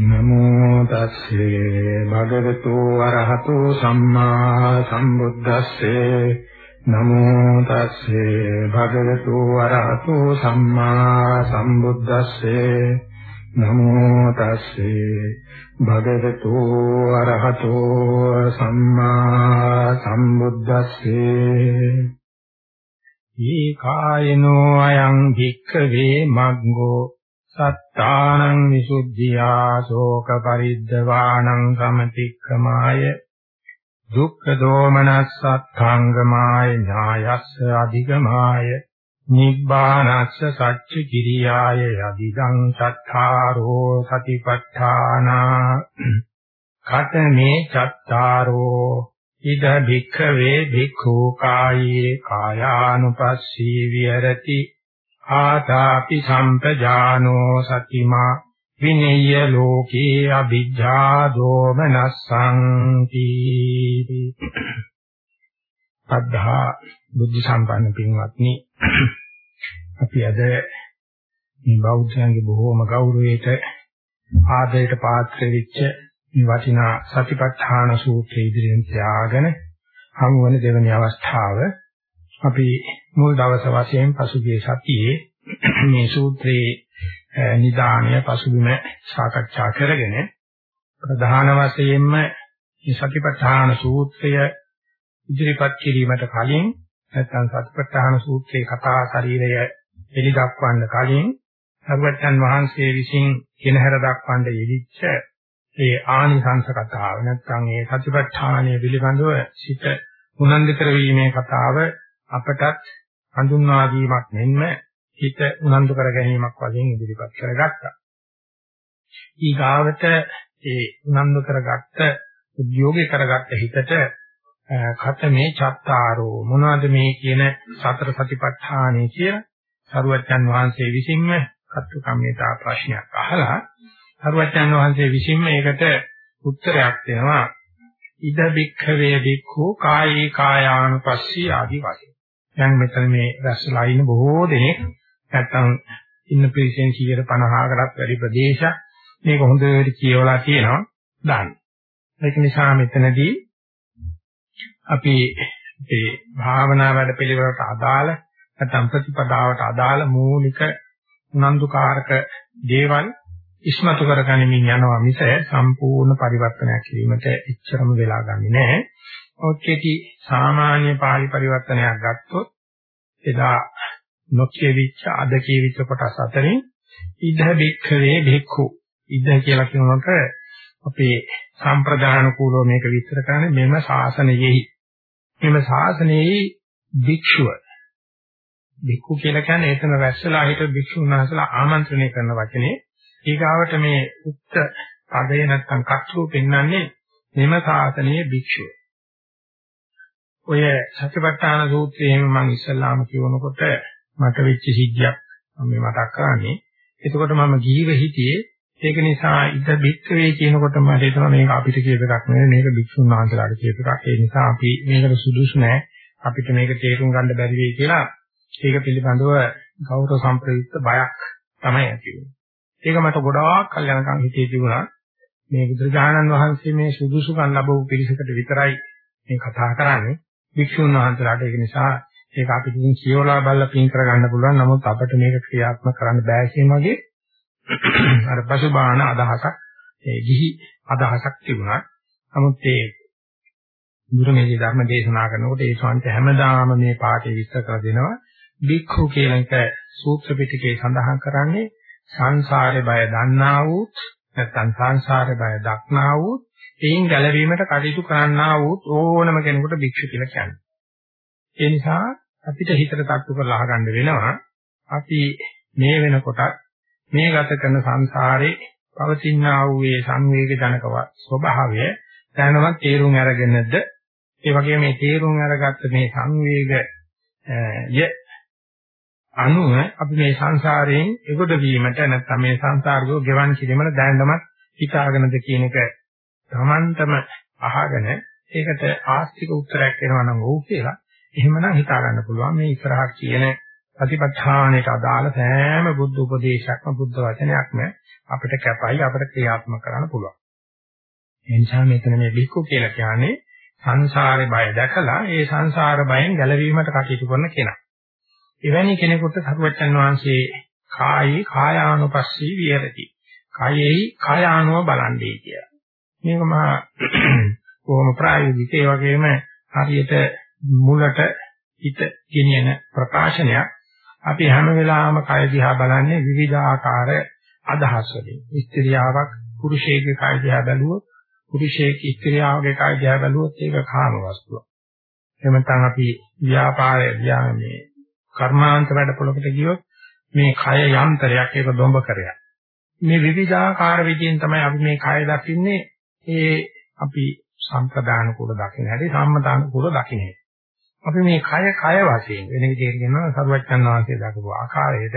නමෝ තස්සේ භගවතු වරහතු සම්මා සම්බුද්දස්සේ නමෝ තස්සේ භගවතු වරහතු සම්මා සම්බුද්දස්සේ නමෝ තස්සේ භගවතු වරහතු සම්මා සම්බුද්දස්සේ ඊ කායනෝ අයං භික්ඛවේ මග්ගෝ සත්තානං විසුද්ධියා ශෝක පරිද්දවානං සමතික්කමාය. දුක්ඛ දෝමනස්සත්ඛංගමාය ඥායස්ස අධිගමාය. නිබ්බානස්ස සච්ච කිරියාය යදිදං සත්තාරෝ සතිපට්ඨානා. කතමේ චත්තාරෝ ඉද භික්ඛවේ භික්ඛු කායේ කායානුපස්සී විහෙරති. ආතාපි සම්පජානෝ සතිමා විනේය ලෝකේ අභිජ්ජා දෝමනස්සං තී අද්ධා බුද්ධ සම්පන්න පින්වත්නි අපි අද මේ බෞද්ධයන්ගේ බොහෝම ගෞරවයට ආදරයට පාත්‍ර වෙච්ච මේ වටිනා සතිපට්ඨාන සූත්‍රය ඉදිරියෙන් තියාගෙන හමු වෙන දෙවැනි අවස්ථාව අපි මුල් දවස් වශයෙන් පසුගිය සතියේ මේ සූත්‍රයේ නිදානය පසුබිම සාකච්ඡා කරගෙන ප්‍රධාන වශයෙන්ම මේ සතිපට්ඨාන සූත්‍රය ඉදිරිපත් කිරීමට කලින් නැත්නම් සතිපට්ඨාන සූත්‍රයේ කතා ශරීරය එලි දක්වන්න කලින් සර්වඥන් වහන්සේ විසින් කෙනහැර දක්වන්න යෙදිච්ච ඒ ආනිසංස කතාව නැත්නම් ඒ සතිපට්ඨානය පිළිබඳව සිත උනන්දු කරවීමේ කතාව අපටත් හඳුන්වා දීමක් මෙන්ම හිත උනන්දු කර ගැනීමක් වශයෙන් ඉදිරිපත් කරගත්තා. ඊගාවට ඒ උනන්දු කරගත්ත උද්‍යෝගී කරගත්ත හිතට ඛතමේ චත්තාරෝ මොනවද මේ කියන සතර සතිපට්ඨානෙ කියලා සරුවච්චන් වහන්සේ විසින්ම කත්තු කම්මිතා ප්‍රශ්නයක් අහලා සරුවච්චන් වහන්සේ විසින්ම ඒකට උත්තරයක් දෙනවා ඉද බික්ඛවේ බික්ඛු කායේ කායානුපස්සී ආදි වශයෙන් දැන් මෙතන මේ රැස්ලා ඉන්න බොහෝ දෙනෙක් නැත්තම් ඉන්න පිරිසෙන් 150කටත් වැඩි ප්‍රදේශ මේක හොඳට කියවලා තියෙනවා දාන්න. ඒක නිසා මෙතනදී අපි මේ භාවනා වැඩ පිළිවෙලට අදාළ නැත්නම් ප්‍රතිපදාවට අදාළ මූලික උනන්දුකාරක දේවල් ඉස්මතු කරගනිමින් යනවා මිස සම්පූර්ණ පරිවර්තනයක් කිරීමට එච්චරම වෙලා ගන්නේ නැහැ. ඔච්චේටි සාමාන්‍ය පාලි පරිවර්තනයක් ගත්තොත් එදා නොකියවිච්ච අද කියවිච්ච කොටස් අතරින් ඉද බික්ඛවේ බික්ඛු ඉද කියලා කියනකොට අපේ සම්ප්‍රදාන කූලව මේක විස්තර කරන්නේ මෙම ශාසනයෙහි. මෙම ශාසනයෙහි භික්ෂුව. භික්ඛු කියලා කියන්නේ එතන රැස්වලා හිට භික්ෂුන් වහන්සේලා ආමන්ත්‍රණය කරන වචනේ. ඊගාවට මේ උක්ත පදේ නැත්තම් කච්චෝ පෙන්වන්නේ මෙම ශාසනයේ භික්ෂුව. ඔය සත්‍යපට්ඨාන සූත්‍රයේම මම ඉස්සල්ලාම කියනකොට මට වෙච්ච සිද්ධියක් මම මතක් කරන්නේ. එතකොට මම ජීව හිතියේ ඒක නිසා ඉද බික්කවේ කියනකොට මට හිතෙනවා මේක අපිට කියප එකක් නෙවෙයි මේක භික්ෂුන් වහන්සේලාට කියප එකක්. ඒ නිසා අපි මේකට සුදුසු නෑ. අපිට මේක තේරුම් ගන්න බැරි වෙයි කියලා ඒක පිළිබඳව ගෞරව සම්ප්‍රයුක්ත බයක් තමයි ඇති වෙන්නේ. ඒක මට ගොඩාක් කල් යනකම් හිතේ තිබුණා. මේ බුදුරජාණන් වහන්සේ මේ සුදුසුකම් ලැබවූ පිරිසකට විතරයි මේ කතා කරන්නේ. භික්ෂුන් වහන්සේලාට ඒක නිසා ඒක අපි ඉතින් කියවලා බලලා පින් කරගන්න පුළුවන්. නමුත් අපිට මේක ක්‍රියාත්මක කරන්න බෑ කියන වගේ අර පසුබාහන අදහසක් ඒ ගිහි අදහසක් තිබුණා. නමුත් ඒ බුදුමේ ධර්ම දේශනා කරනකොට ඒ ශාන්ත හැමදාම මේ පාඩේ විස්තර කර දෙනවා. භික්ඛු කියන එක සූත්‍ර පිටකේ සඳහන් කරන්නේ සංසාරේ බය දන්නා වූත් නැත්නම් සංසාරේ බය දක්නා වූත් එයින් ගැලවීමට කටයුතු කරන්නා වූත් ඕනම කෙනෙකුට භික්ෂු කියලා කියන්නේ. ඒ නිසා අපිට හිතට තට්ටු කරලා අහගන්න වෙනවා අපි මේ වෙනකොට මේ ගත කරන සංසාරේ පවතිනා වූ මේ සංවේග ජනක ස්වභාවය දැනවත් තේරුම් අරගෙනද ඒ වගේම මේ තේරුම් අරගත්ත මේ සංවේග ය අනුව අපි මේ සංසාරයෙන් එගොඩ වීමට නැත්නම් මේ සංසාරකෝ ගෙවන් කිරීමට දැනනමත් හිතාගෙනද කියන එක තමන්ටම අහගෙන ඒකට ආස්තික උත්තරයක් එනවා නම් ඔව් කියලා එහෙමනම් හිතා ගන්න පුළුවන් මේ ඉස්සරහ කියන ප්‍රතිපත්තාණයට අදාළ සෑම බුද්ධ උපදේශයක්ම බුද්ධ වචනයක්ම අපිට කැපයි අපිට ක්‍රියාත්මක කරන්න පුළුවන්. ඒ නිසා මෙතන මේ බික්කු කියලා කියන්නේ සංසාරේ බය දැකලා ඒ සංසාර බයෙන් ගැලවීමට කටයුතු කරන කෙනා. එවැනි කෙනෙකුට සරුවචන් වහන්සේ කායේ කායානුපස්සී විහෙරති. කායෙහි කායානුව බලන්නේ කියලා. මේක මා කොහොම ප්‍රායෝගික ඒ වගේම හරියට මුලට හිත ගෙනියන ප්‍රකාශනයක්. අපි හැම වෙලාවෙම කය දිහා බලන්නේ විවිධාකාර අදහස් වලින්. ස්ත්‍රියාවක් පුරුෂයෙක්ගේ කය දිහා බැලුවොත් පුරුෂයෙක් ස්ත්‍රියාවගේ කය දිහා බැලුවොත් ඒක කාම වස්තුවක්. එහෙම නැත්නම් අපි ව්‍යාපාරය ව්‍යාමේ කර්මාන්ත වැඩපොළකට ගියොත් මේ කය යන්ත්‍රයක් ඒක දොඹ කරයක්. මේ විවිධාකාර විදිහෙන් තමයි අපි මේ කය දකින්නේ ඒ අපි සම්ප්‍රදාන කුල දකින්න හැටි සම්මතාන කුල දකින්න හැටි. අපි මේ කය කය වශයෙන් වෙන විදිහට කියනවා සරුවච්චන් වහන්සේ දක්වපු ආකාරයට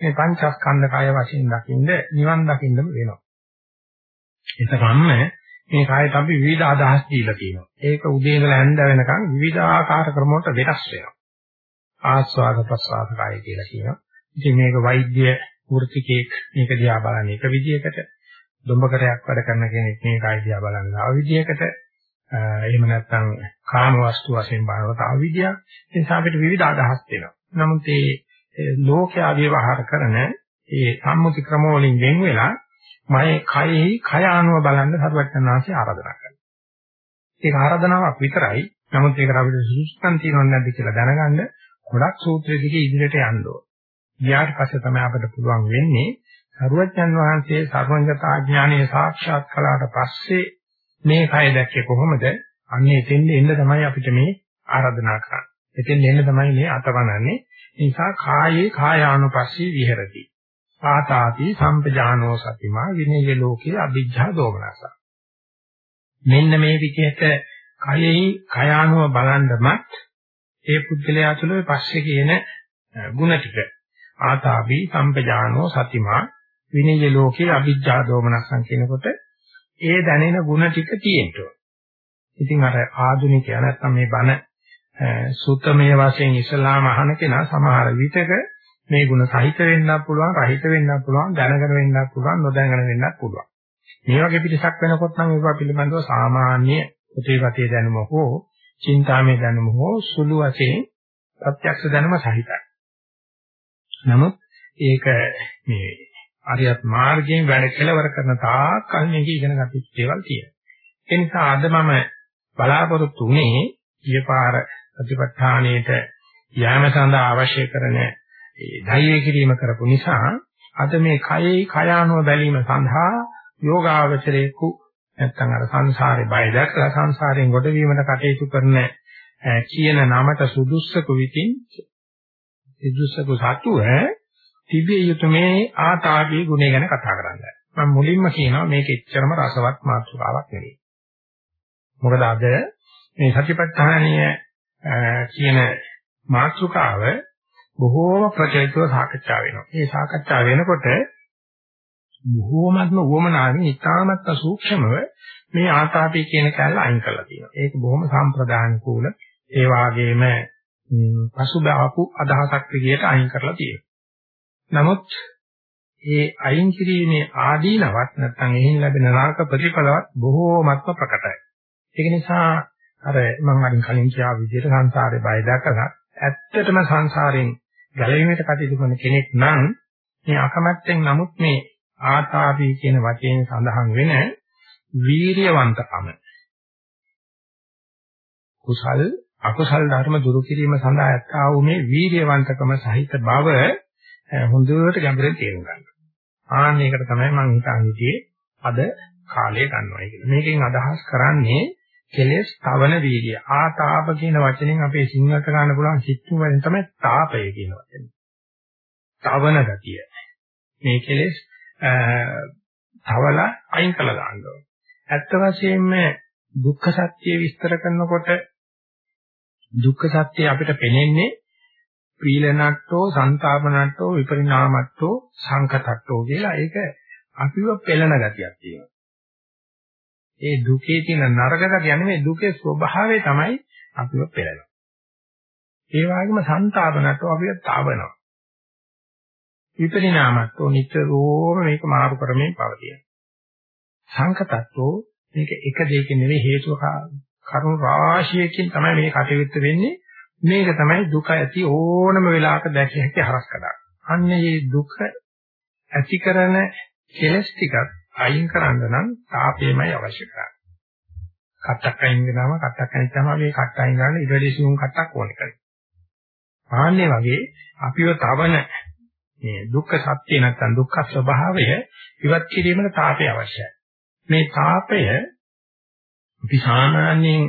මේ පංචස්කන්ධ කය වශයෙන් දකින්ද නිවන් දකින්නම වෙනවා. එතකම්ම මේ කයට අපි විවිධ අදහස් දීලා තියෙනවා. ඒක උදේ ඉඳලා හැන්ද වෙනකන් විවිධ ආකාර ක්‍රම වලට වෙනස් වෙනවා. ආස්වාද ප්‍රසආද කය කියලා කියනවා. ඉතින් මේක වෛද්‍ය වෘත්තිකෙක් මේක දිහා බලන්නේ එක විදිහකට දොඹකරයක් වැඩ කරන කෙනෙක් මේ කය දිහා බලන්නේ ආ විදිහකට එහෙම නැත්නම් කාම වස්තු වශයෙන් බලනකොට ආ විදිහක්. ඒ නිසා අපිට විවිධ අදහස් දෙනවා. නමුත් මේ ලෝකයා ව්‍යවහාර කරන ඒ සම්මුති ක්‍රම වලින් වෙන් වෙලා මගේ කයෙහි කය ආනුව බලන්න සරුවචනාංශය ආරාධනා කරනවා. ඒක ආරාධනාවක් විතරයි. නමුත් ඒකට අපිට සුසුස්කම් තියෙනවද නැද්ද කියලා දැනගන්න ගොඩක් සූත්‍ර දිගේ ඉදිරියට යන්න ඕන. ගියාට පස්සේ තමයි අපිට පුළුවන් වෙන්නේ සරුවචන් වහන්සේ සර්වඥතා ඥානයේ සාක්ෂාත් කළාට පස්සේ මේ කය දැක්කේ කොහොමද? අන්නේ එතෙන් එන්න තමයි අපිට මේ ආරාධනා කරන්නේ. එතෙන් එන්න තමයි මේ අතවනන්නේ. ඒ නිසා කායේ කායානුපස්සී විහෙරති. ආතාති සම්පජානෝ සතිමා විනය ලෝකේ අභිජ්ජා දෝමනස. මෙන්න මේ විදිහට කයෙහි කයානුව බලන්නමත් ඒ පුද්ගලයා තුළ පස්සේ කියන ಗುಣ ටික ආතාපි සම්පජානෝ සතිමා විනය ලෝකේ අභිජ්ජා දෝමනසං කියනකොට ඒ දැනෙන ಗುಣ ටික තියෙනවා. ඉතින් අර ආධුනිකයා නැත්තම් මේ බණ සූත්‍රමය වශයෙන් ඉස්ලාම අහන කෙනා සමහර විටක මේ ಗುಣ සහිත වෙන්නත් පුළුවන්, රහිත වෙන්නත් පුළුවන්, දැනගෙන වෙන්නත් පුළුවන්, නොදැනගෙන වෙන්නත් පුළුවන්. මේ වගේ පිටසක් වෙනකොට නම් ඒවා පිළිබඳව සාමාන්‍ය ප්‍රතිපතේ දැනුම හෝ, චින්තාමේ දැනුම හෝ සුළු වශයෙන් ප්‍රත්‍යක්ෂ දැනුම සහිතයි. නමුත් ඒක මේ අරියත් මාර්ගයෙන් වැඩ කෙලවර කරන තාක් කල් මේක ඉගෙන ගන්න දේවල් තියෙනවා. ඒ නිසා අද මම බලාපොරොත්තු වෙන්නේ ඊපාර ප්‍රතිපත්තාණයට යාම සඳහා අවශ්‍ය කරන ඒ ධෛර්ය කිරීම කරපු නිසා අද මේ කයේ කයානුව බැලීම සඳහා යෝගාවචරේකු නැත්තම් අර සංසාරේ බය දැක්ලා සංසාරයෙන් ගොඩවීමට කටයුතු කරන කියන නමට සුදුස්සකු විතින් සුදුස්සකු සතුව තිබිය යුතු මේ ආතාපී ගුණය ගැන කතා කරන්නේ. මම මුලින්ම කියනවා මේක එච්චරම රසවත් මාතෘකාවක් නෙවෙයි. මොකද අද මේ සතිපට්ඨානීය කියන මාතෘකාව බොහෝම ප්‍රචලිතව සාකච්ඡා වෙනවා. මේ සාකච්ඡා වෙනකොට බොහෝමත්ම වොමනාවෙන් ඉතාමත් සූක්ෂමව මේ ආතාපී කියන කැලල අයින් කරලා තියෙනවා. ඒක බොහොම සම්ප්‍රදාන කූල ඒ වාගේම පසුබාහපු අදහසක් විදියට අයින් කරලා තියෙනවා. නමුත් ඒ අයින් කිරීමේ ආදීනවත් නැත්නම් එහින් ලැබෙන නාක ප්‍රතිඵලවත් බොහෝමත්ම ප්‍රකටයි. ඒක නිසා අර මම අරින් කලින් කියා විදිහට සංසාරේ බය දැකලා ඇත්තටම සංසාරයෙන් ගැලවීමට කටයුතු කරන කෙනෙක් නම් මේ අකමැත්තෙන් නමුත් මේ ආතාපී කියන වචයෙන් සඳහන් වෙන වීරියවන්තකම කුසල් අකුසල් ධර්ම දුරු කිරීම සඳහා ඇත්තා වූ මේ වීරියවන්තකම සහිත බව හොඳට ගැඹුරින් තේරුම් ගන්න. ආන්න ඒකට තමයි මම හිතන්නේ අද කාලය ගන්නවා කියලා. මේකෙන් අදහස් කරන්නේ කෙලෙස් තවන වීර්ය. ආතාප කියන වචනෙන් අපේ සිංහලට ගන්න පුළුවන් සිත්තු වලින් තමයි තාපය කියන වචනේ. තවන ගතිය. මේ කෙලෙස් තවලා අයින් කළා ගන්නවා. ඇත්ත වශයෙන්ම දුක්ඛ සත්‍ය විස්තර කරනකොට දුක්ඛ සත්‍ය අපිට පෙනෙන්නේ පීලනට්ටෝ, සංතාපනට්ටෝ, විපරිණාමට්ටෝ, සංකතට්ටෝ කියලා ඒක අපිව පෙළන ගතියක් තියෙනවා. ඒ දුකේ තියෙන නරකක කියන්නේ මේ දුකේ ස්වභාවය තමයි අපිව පෙළෙනවා. ඒ වගේම සංతాපනට අපිව තාවනවා. විපරිණාමත්වෝ නිතරම මේක මාරු කරමින් පවතින. සංකතත්වෝ මේක එක දෙයක නෙවෙයි හේතුව කරුණු රාශියකින් තමයි මේ කටයුත්ත වෙන්නේ. මේක තමයි දුක ඇති ඕනම වෙලාවක දැකිය හැකි හරස්කඩක්. අන්න මේ දුක ඇති කරන කෙලස් ටිකක් අයින් කරන්න නම් තාපයමයි අවශ්‍ය කරන්නේ. කට්ටක් අයින් කරනවා කට්ටක් අයින් කරනවා මේ කට්ට අයින් කරන්න ඉඩදී සිවුම් කට්ටක් ඕනේ කරේ. ආන්නේ වගේ අපිව තවන මේ දුක්ඛ සත්‍ය නැත්නම් දුක්ඛ ස්වභාවය ඉවත් කිරීමට තාපය අවශ්‍යයි. මේ තාපය අපි සාමාන්‍යයෙන්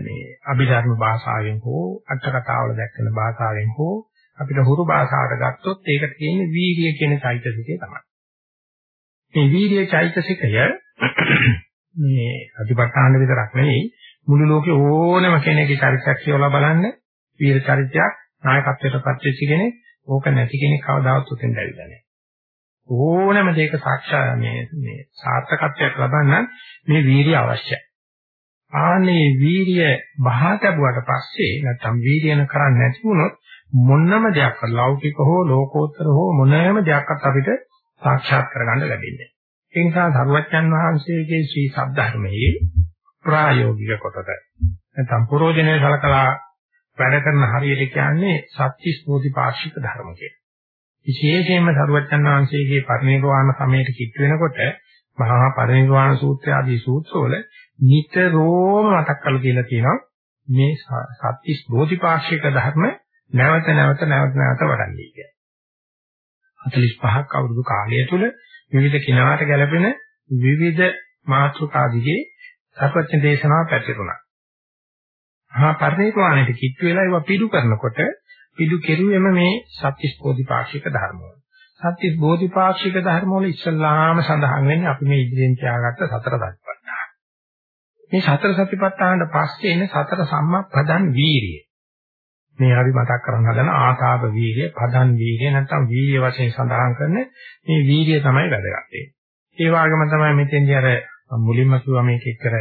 මේ අභිධර්ම භාෂාවෙන් හෝ අටකතාවල දැක්කන භාෂාවෙන් හෝ අපිට හුරු භාෂාවට ගත්තොත් ඒකට කියන්නේ වීර්ය කියන චෛතසිකය තමයි. මේ වීර්ය චෛතසිකය මේ අධිපත්තාන විතරක් නෙවෙයි මුළු ලෝකේ ඕනම කෙනෙක්ගේ චරිතයක් කියලා බලන්න වීර චරිතයක් නායකත්වයට පත් වෙච්ච කෙනෙක් ඕක නැති කෙනෙක් කවදාවත් උතෙන් දැවිලා නැහැ. ඕනම දෙයක සාක්ෂා මේ මේ සාර්ථකත්වයක් ලබන්න මේ වීර්ය අවශ්‍යයි. ආනේ වීර්ය බහා තබුවට පස්සේ නැත්තම් වීර්යන කරන්නේ නැති වුණොත් මොනම දෙයක් ලෞකික හෝ ලෝකෝත්තර හෝ මොනම දෙයක්වත් අපිට සාක්ෂාත් කරගන්න ලැබෙන්නේ නැහැ. ඒ නිසා සරුවච්චන් වහන්සේගේ ශ්‍රී සද්ධර්මයේ ප්‍රායෝගික කොටස නැත්නම් පුරෝජනේ සලකලා වැඩ කරන හරියට කියන්නේ සත්‍තිස් බෝධිපාක්ෂික ධර්ම කියලා. විශේෂයෙන්ම සරුවච්චන් වහන්සේගේ පරිනිර්වාණ සමයට කිට් වෙනකොට මහා පරිනිර්වාණ සූත්‍රය ආදී සූත්‍රවල නිතරම මතක් කරලා කියලා තියෙනවා මේ සත්‍තිස් බෝධිපාක්ෂික ධර්ම නැවත නැවත නැවත නැවත වඩන්නේ කියලා. 45ක් අවුරුදු කාලය තුල විවිධ කිනාට ගැලපෙන විවිධ මාතෘකා දිගේ සර්වඥ දේශනාව පැතිරුණා. හා පරිණිරවාණයට කිට්ටු වෙලා ඒවා පිටු කරනකොට පිටු කෙරුවෙම මේ සත්‍විස් බෝධිපාක්ෂික ධර්ම වල. සත්‍විස් බෝධිපාක්ෂික ධර්ම වල ඉස්සල්ලාම සඳහන් වෙන්නේ අපි මේ ඉදිරියෙන් තියාගත්ත සතර සතිපට්ඨාන. මේ සතර සතිපට්ඨානට පස්සේ එන්නේ සතර සම්මප්පදන් වීරිය. මේ හරි මතක් කරගන්න හදන ආකාප වීර්ය, පදන් වීර්ය නැත්නම් වීර්ය වශයෙන් සඳහන් කරන මේ වීර්ය තමයි වැදගත් ඒ වගේම තමයි මෙතෙන්දී අර මුලින්ම කිව්වා මේක එක්කර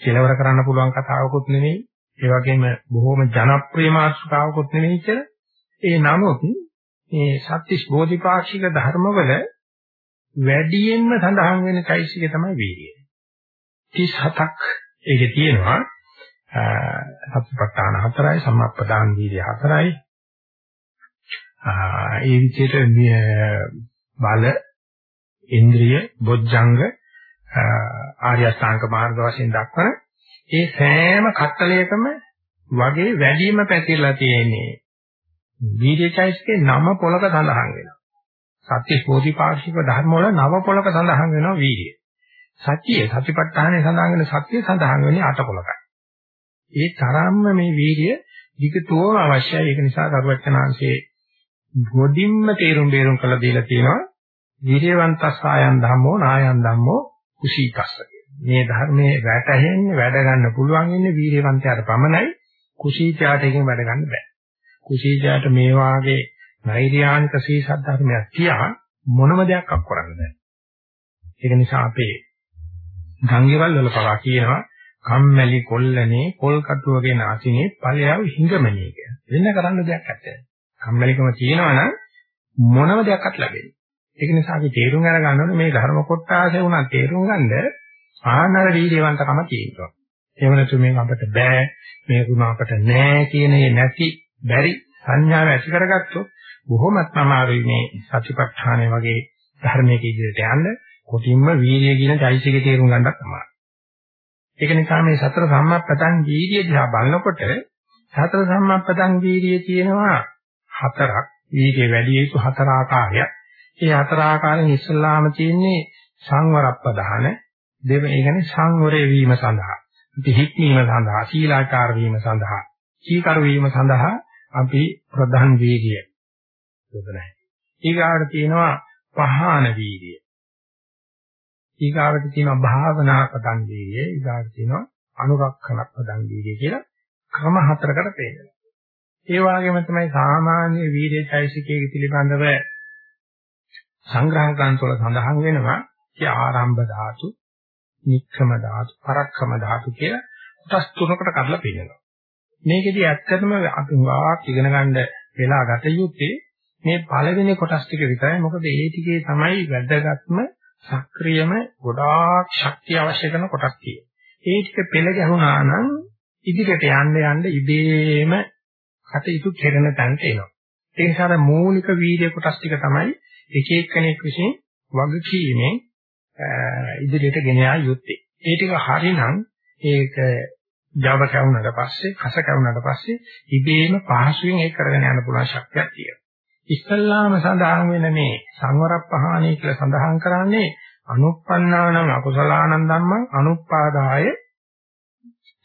කෙලවර කරන්න පුළුවන් කතාවකුත් නෙමෙයි. ඒ වගේම බොහොම ජනප්‍රිය මාතෘකාවකුත් නෙමෙයි කියලා. ඒ නමුත් මේ සත්‍තිස් බෝධිපාක්ෂික ධර්මවල වැඩියෙන්ම සඳහන් වෙන চৈতසිකය තමයි වීර්යය. 37ක් ඒකේ තියෙනවා. සතිපට්ඨාන හතරයි සම්මප්පදාන වීර්ය හතරයි. ඒ විදිහට බල ඉන්ද්‍රිය බොජ්ජංග ආර්ය අෂ්ටාංග මාර්ග වශයෙන් දක්වන ඒ සෑම කට්ටලයකම වගේ වැඩිම පැතිරලා තියෙන්නේ වීර්යචෛසිකේ නම පොලක සඳහන් වෙනවා. සත්‍ය බෝධිපාක්ෂික ධර්ම වල නව පොලක සඳහන් වෙනවා වීර්යය සත්‍යය සතිපට්ඨානයේ සඳහන් වෙන සත්‍යය සඳහන් වෙන්නේ අට පොලකයි ඒ තරම්ම මේ වීර්ය විකතෝම අවශ්‍යයි. ඒක නිසා කරුවචනාංශයේ ගොඩින්ම තේරුම් බේරුම් කළ දීලා තියෙනවා. විරේවන්තස්සායන් ධම්මෝ නායන් ධම්මෝ කුසීකස්ස මේ ධර්මයේ වැටහෙන්නේ වැඩ ගන්න පුළුවන් ඉන්නේ වීරවන්තයාට පමණයි කුසීතයාට එකෙන් වැඩ ගන්න බෑ. කුසීතයාට මේ වාගේ නෛර්යානික සීසත් ධර්මයක් තියා මොනම දෙයක් අක් කරන්න බෑ. ඒක නිසා අපේ ගංගේවල් වල පවා කියනවා කම්මැලි කොල්ලනේ පොල් කටුවගේ නාසිනේ ඵලයව හිඟමනේ කියන. වෙන කරන්න දෙයක් නැහැ. කම්මැලිකම තියෙනවා නම් මොනම දෙයක්වත් ලැබෙන්නේ. ඒක නිසා අපි තේරුම් අරගන්න ඕනේ මේ ධර්ම කොටාසේ උනා තේරුම් ගන්න ආනර වීර්යවන්තකම තියෙනවා. එහෙම නැතු මේක අපිට බෑ මේක උනා අපිට නෑ කියන නැති බැරි සංඥාව ඇති කරගත්තොත් බොහොමත්ම අමාරුයි මේ සතිපට්ඨානය වගේ ධර්මයක ඉදිරියට යන්න කොටින්ම වීර්යය කියන চৈতසිකේ තේරුම් ගන්නත් අමාරුයි. ඒක නිසා මේ සතර සම්මප්පතං වීර්ය දිහා බලනකොට සතර සම්මප්පතං වීර්යය තියෙනවා හතරක්. වීර්ය වැඩි යුතු හතර ආකාරයක්. ඒ හතර ආකාරයෙන් ඉස්සල්ලාම තියෙන්නේ සංවරප්පදාන දෙව ඒ කියන්නේ සංවරය වීම සඳහා. හික්මීම සඳහා, සීලාචාර වීම සඳහා, සීකර වීම සඳහා අපි ප්‍රධාන වීර්යය යොදනයි. ඊගාට තියෙනවා පහාන වීර්යය. ඊගාවට තියෙනවා භාවනා පදං වීර්යය, ඊගාවට තියෙනවා අනුරක්ෂණ පදං වීර්යය කියලා ක්‍රම හතරකට පේනවා. ඒ වගේම තමයි සාමාන්‍ය වීර්ය චෛසිකයේ පිළිබඳව සංග්‍රහ ග්‍රන්ථවල සඳහන් වෙනවා කිය ආරම්භ ධාතු, නික්කම ධාතු, පරක්කම ධාතු කියලා කොටස් තුනකට කඩලා පෙන්නනවා. මේකෙදි ඇත්තටම අපි වාක් ඉගෙන ගන්න වෙලා ගත යුත්තේ මේ පළවෙනි කොටස් ටික විතරයි. මොකද ඒ ටිකේ තමයි වැදගත්ම සක්‍රියම ගොඩාක් ශක්තිය අවශ්‍ය කරන කොටස් තියෙන්නේ. ඒ ටික පෙළ ගැහුණා නම් ඉදිරියට යන්න යන්න ඉබේම කටයුතු කෙරෙන තැනට එනවා. ඒ නිසා මූලික වීර්ය කොටස් ටික තමයි එක එක්කෙනෙක් විසින් වගකීමෙන් ඉදිරියට ගෙන යා යුත්තේ. ඒ ටික හරිනම් ඒක Java කැවුනට පස්සේ, කස කැවුනට පස්සේ ඉබේම පහසුවෙන් ඒක කරගෙන යන්න පුළුවන් ශක්තියක් තියෙනවා. ඉස්සල්ලාම සඳහන් වෙන මේ සංවරප්පහානී කියලා සඳහන් කරන්නේ අනුප්පන්නානං අකුසලානං ධම්මං අනුප්පාදාය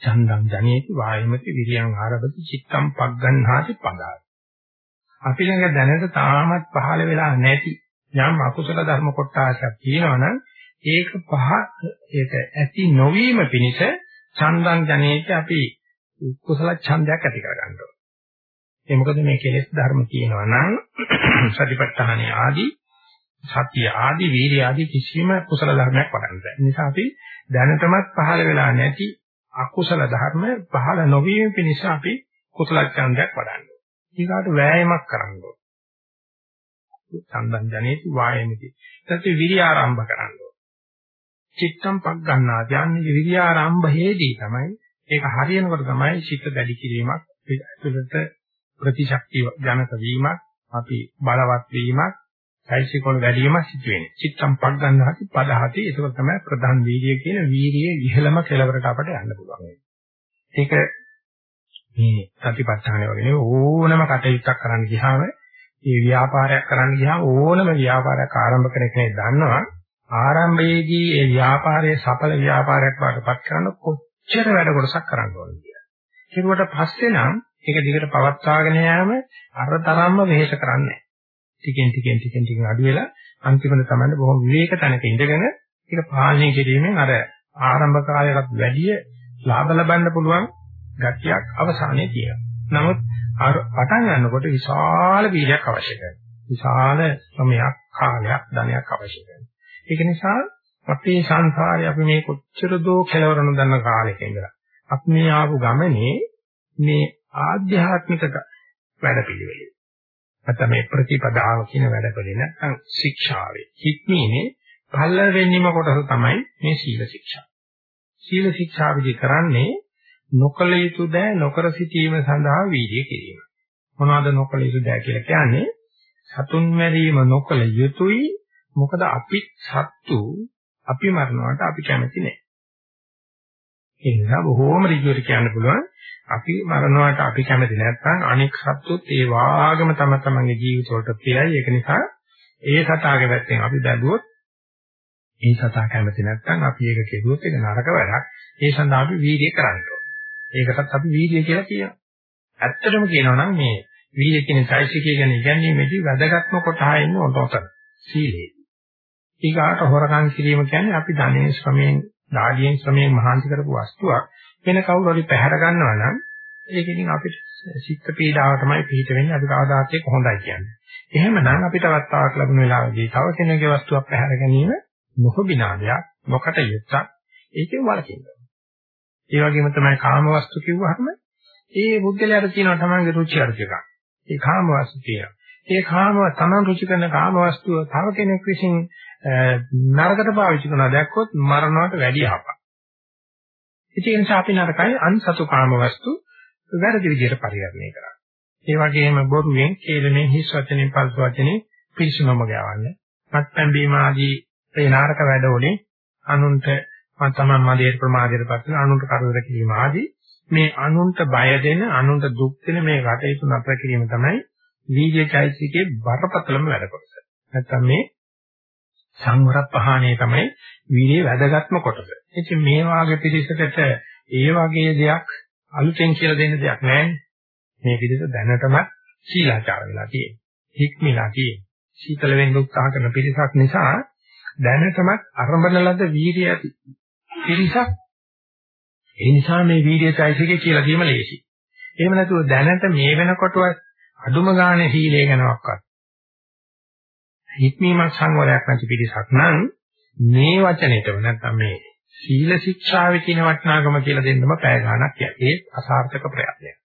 චන්දං ජනේති වායමති විරියං ආරභති චිත්තං පග්ගණ්හාති පදාති අපි ළඟ දැනට තාමත් පහළ වෙලා නැති යම් අකුසල ධර්ම කොටසක් තියෙනවනම් ඒක පහ ඒක ඇති නොවීම පිණිස චන්දං ජනේති අපි කුසල ඡන්දයක් ඇති කරගන්න ඕනේ. ඒ මොකද මේ කෙලෙස් ධර්ම තියෙනවා නම් සතිපට්ඨාන ආදී සත්‍ය ආදී වීර්ය ආදී කිසිම කුසල ධර්මයක් වඩන්න බැහැ. නිසා අපි දැනටමත් පහළ වෙලා නැති අකුසල ධර්ම පහළ නොවීම පිණිස අපි කුසල ඡන්දයක් වඩන්න ඕනේ. ඊගාට වෑයමක් කරන්න ඕනේ. සම්බන් ජනේති වායමිති. ඊට විරිය ආරම්භ කරන්න ඕනේ. චිත්තම් පක් ගන්නා යන්නේ විරිය ආරම්භයේදී තමයි ඒක හරියනකොට තමයි චිත්ත දැඩි කිරීමක් පිටුලට ප්‍රතිශක්තිය ජනක වීමක් අපි බලවත් වීමක් සයිසිකෝල වැඩි වීමක් සිදු වෙන්නේ. චිත්තම් පක් ගන්නාති පදහති ඒක තමයි ප්‍රධාන වීර්යය කියන වීර්යයේ ඉහළම කෙලවරට අපට යන්න පුළුවන්. ඒක මේ සතිපට්ඨානය වගේ ඕනම කටයුත්තක් කරන්න ගියාම මේ ව්‍යාපාරයක් කරන්න ගියාම ඕනම ව්‍යාපාරයක් ආරම්භ කරන කෙනෙක් දන්නවා ආරම්භයේදී ඒ ව්‍යාපාරයේ සඵල ව්‍යාපාරයක් වඩපත් කරන කොච්චර වැඩ කොටසක් කරන්න ඕනද කියලා. ඒකට පස්සේ නම් ඒක දිගට පවත්වාගෙන යෑම අර තරම්ම වෙහෙස කරන්නේ නැහැ. ටිකෙන් ටිකෙන් ටිකෙන් ටිකෙන් අඩු වෙලා අන්තිමට තමයි බොහොම විවේක තැනක ඉඳගෙන ඒක පාලනය කිරීමෙන් අර ආරම්භ කාලයකට වැඩිය ලාභ ලබන්න පුළුවන් ගතියක් අවසානයේ තියෙනවා. නමුත් අර පටන් ගන්නකොට විශාල වීර්යයක් අවශ්‍ය කරනවා. විශාල ශ්‍රමයක්, කාලයක්, ධනයක් අවශ්‍ය කරනවා. ඒක නිසා අපේ සංසාරේ අපි මේ කොච්චර දෝ කෙලවර නොදන්න කාලෙක ඉඳලා අපි මේ ආපු ගමනේ මේ ආධ්‍යාත්මික වැඩපිළිවෙල. නැත්නම් මේ ප්‍රතිපදාව කියන වැඩපිළිවෙල නැත්නම් ශික්ෂාවේ. හික්මීමේ පළවෙනිම කොටස තමයි මේ සීල ශික්ෂා. සීල ශික්ෂා විදි කරන්නේ නොකල යුතු දෑ නොකර සිටීම සඳහා වීර්ය කිරීම. මොනවද නොකල යුතු දෑ කියලා කියන්නේ? සතුන් මැරීම නොකල යුතුයි. මොකද අපි සත්තු අපි මරනවට අපි කැමති නැහැ. ඒ නිසා බොහෝම ඍජුවට කියන්න පුළුවන් අපි මරනවට අපි කැමති නැත්නම් අනෙක් සත්තුත් ඒ වාගම තම තමන්ගේ ජීවිත වලට ප්‍රියයි. ඒක නිසා ඒ සතාගේ පැත්තෙන් අපි බැලුවොත් ඒ සතා කැමති නැත්නම් අපි ඒක කෙරුවොත් ඒක නරක වැඩක්. ඒ සඳහා අපි වීර්යය කරන්න ඕනේ. ඒකටත් අපි වීර්යය කියලා කියනවා. ඇත්තටම කියනවා නම් මේ වීර්ය කියන চৈতසිකය ගැන ඉගැන්වීමේදී වැදගත්ම කොටහා ඉන්නේ ඔතන. සීලේ. ඊගාට හොරකම් කිරීම කියන්නේ අපි ධනෙ ශ්‍රමයෙන්, දාඩියෙන් ශ්‍රමයෙන් මහාන්ති කරපු වස්තුවක් වෙන කවුරු හරි පැහැර ගන්නවා නම් ඒක ඉතින් අපිට සිත් පීඩාව තමයි පිට වෙන්නේ අපි කවදාත් ඒක හොඳයි කියන්නේ. එහෙමනම් අපිට අවස්ථාවක් ලැබුණ වෙලාවදී තව කෙනෙකුගේ වස්තුවක් පැහැර ගැනීම මොහොබිනාදයක් නොකට යුක්තක් ඒකෙන් වළකින්න. ඒ වගේම තමයි කාම වස්තු කිව්වහම ඒ බුද්ධලයට තියෙනවා තමන්ගේ රුචි අරුචික. ඒ කාම වස්තු තියෙනවා. ඒ කාම තමන් රුචි කරන කාම වස්තුව තව කෙනෙක් විසින් නරකට පාවිච්චි කරනවා දැක්කොත් මරණයට වැඩි යහපක්. ඒ නිසා අපි නරකයි අන්සතු කාම වස්තු වැරදි විදිහට පරිහරණය කරා. ඒ වගේම බොරුවෙන්, කේලමෙන්, හිස් වචනෙන්, පල්ස වචනෙන් පිළිසුනම ගවන්නේ. මත්පැන් බීම ආදී ඒ නාරක වැඩවලින් අනුන්ට මම තමයි මදේට ප්‍රමාදයට පත් වෙන අනුන්ට කරදර කිරීම ආදී මේ අනුන්ට බය දෙන, අනුන්ට දුක් දෙන මේ රටේතු නතර කිරීම තමයි වීර්යචෛසිකේ බරපතලම වැඩ කොටස. නැත්තම් මේ සංවර පහණේ තමයි වීර්යයේ වැදගත්ම කොටස. ඉතින් මේ වාගේ පිළිසකට ඒ වගේ දෙයක් අලුතෙන් කියලා දෙන්න දෙයක් නැහැ. මේ පිළිස දැනටම සීලාචාර වෙලා තියෙනවා. හික්මිලා තියෙනවා. සීතල වෙන්න උත්සාහ කරන පිළිසක් නිසා දැනටමත් අරඹන ලද වීර්ය ඇති. පිළිසක් ඒ නිසා මේ වීර්යයිසිකේ කියලා දීම ලේසි. එහෙම නැතුව දැනට මේ වෙනකොටවත් අදුම ගානේ සීලය ගැනවත් හික්මීමක් සංවරයක් නැති පිළිසක් නම් මේ වචනෙටම නැත්නම් මේ සීල ශික්ෂාවේ තියෙන වටිනාකම කියලා දෙන්නම පැය ගාණක් යයි. ඒ අසාර්ථක ප්‍රයත්නයක්.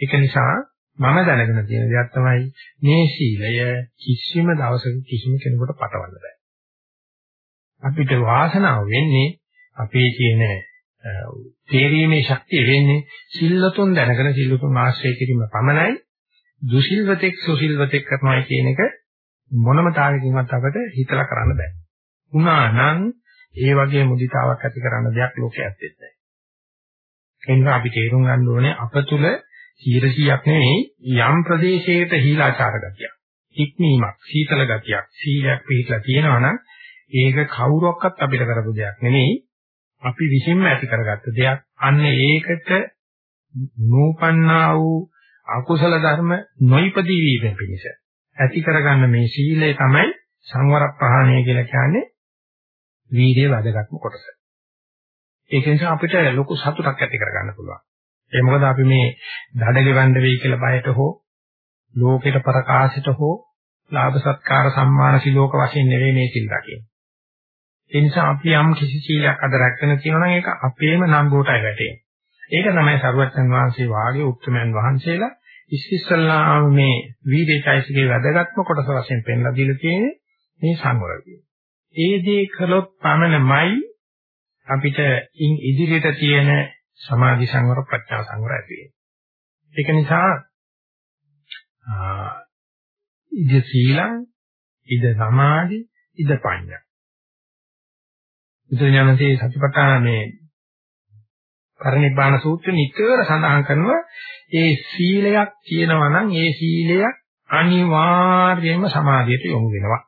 ඒක නිසා මම දැනගෙන තියෙන දෙයක් තමයි මේ සීලය කිසිම දවසක කිසිම කෙනෙකුට පටවන්න බෑ. අපිට වාසනාව වෙන්නේ අපේ තියෙන තේරීමේ ශක්තිය වෙන්නේ සිල්ලතුන් දැනගෙන සිල්ලතුන් ආශ්‍රය කිරීම පමණයි දුසිල්වතෙක් සුසිල්වතෙක් කරනවා කියන එක මොනම තාලකින්වත් අපිට හිතලා කරන්න බෑ. උනා නම් ඒ වගේ මුදිතාවක් ඇති කරන්න දෙයක් ලෝකයේ ඇත්තේ නැහැ. ඒ නිසා අපි තේරුම් ගන්න ඕනේ අප තුල 100ක් නෙවෙයි යම් ප්‍රදේශයකට හීලාචාර ගතියක්. ඉක්මීමක්, සීතල ගතියක්, සීලයක් පිළිట్లా තියෙනවා නම් ඒක කවුරක්වත් අපිට කරපු දෙයක් නෙවෙයි. අපි විසින්ම ඇති කරගත්ත දෙයක්. අන්න ඒකට නූපන්නා වූ අකුසල ධර්ම නොයිපදී වීම පිණිස ඇති කරගන්න මේ සීලය තමයි සංවර ප්‍රහාණය කියලා කියන්නේ වීර්යය වැදගත්ම කොටස. ඒක නිසා අපිට ලොකු සතුටක් ඇති කරගන්න පුළුවන්. ඒ මොකද අපි මේ දඩ ගෙවන්න වෙයි කියලා බයට හෝ ලෝකෙට ප්‍රකාශයට හෝ ලාභ සත්කාර සම්මාන සිලෝක වශයෙන් නෙවෙයි මේ සිල් රකින්නේ. ඒ නිසා අපි යම් කිසි සීලයක් අද රැකගෙන තියෙනවා නම් ඒක අපේම නම්බුවටයි වැටෙන්නේ. ඒක තමයි සරුවච්චන් වහන්සේ වාගේ උත්තරමයන් වහන්සේලා ඉස්සෙල්ලාම මේ වීර්යයිසිකේ වැදගත්ම කොටස වශයෙන් පෙන්ලා දීලා තියෙන්නේ මේ සංවරය. ඒ දේ කළොත් පමණමයි අපිට ඉන් ඉදිරියට තියෙන සමාධි සංවර ප්‍රඥා සංවර ඇති වෙන්නේ. ඒක නිසා ඉද සීලං ඉද සමාධි ඉද පඤ්ඤා. බුදුඥානසේ සතිපට්ඨාන මේ පරිනිබ්බාන සූත්‍රෙ නිතර සඳහන් කරනවා ඒ සීලයක් තියෙනවා නම් ඒ සීලය අනිවාර්යයෙන්ම සමාධියට යොමු වෙනවා.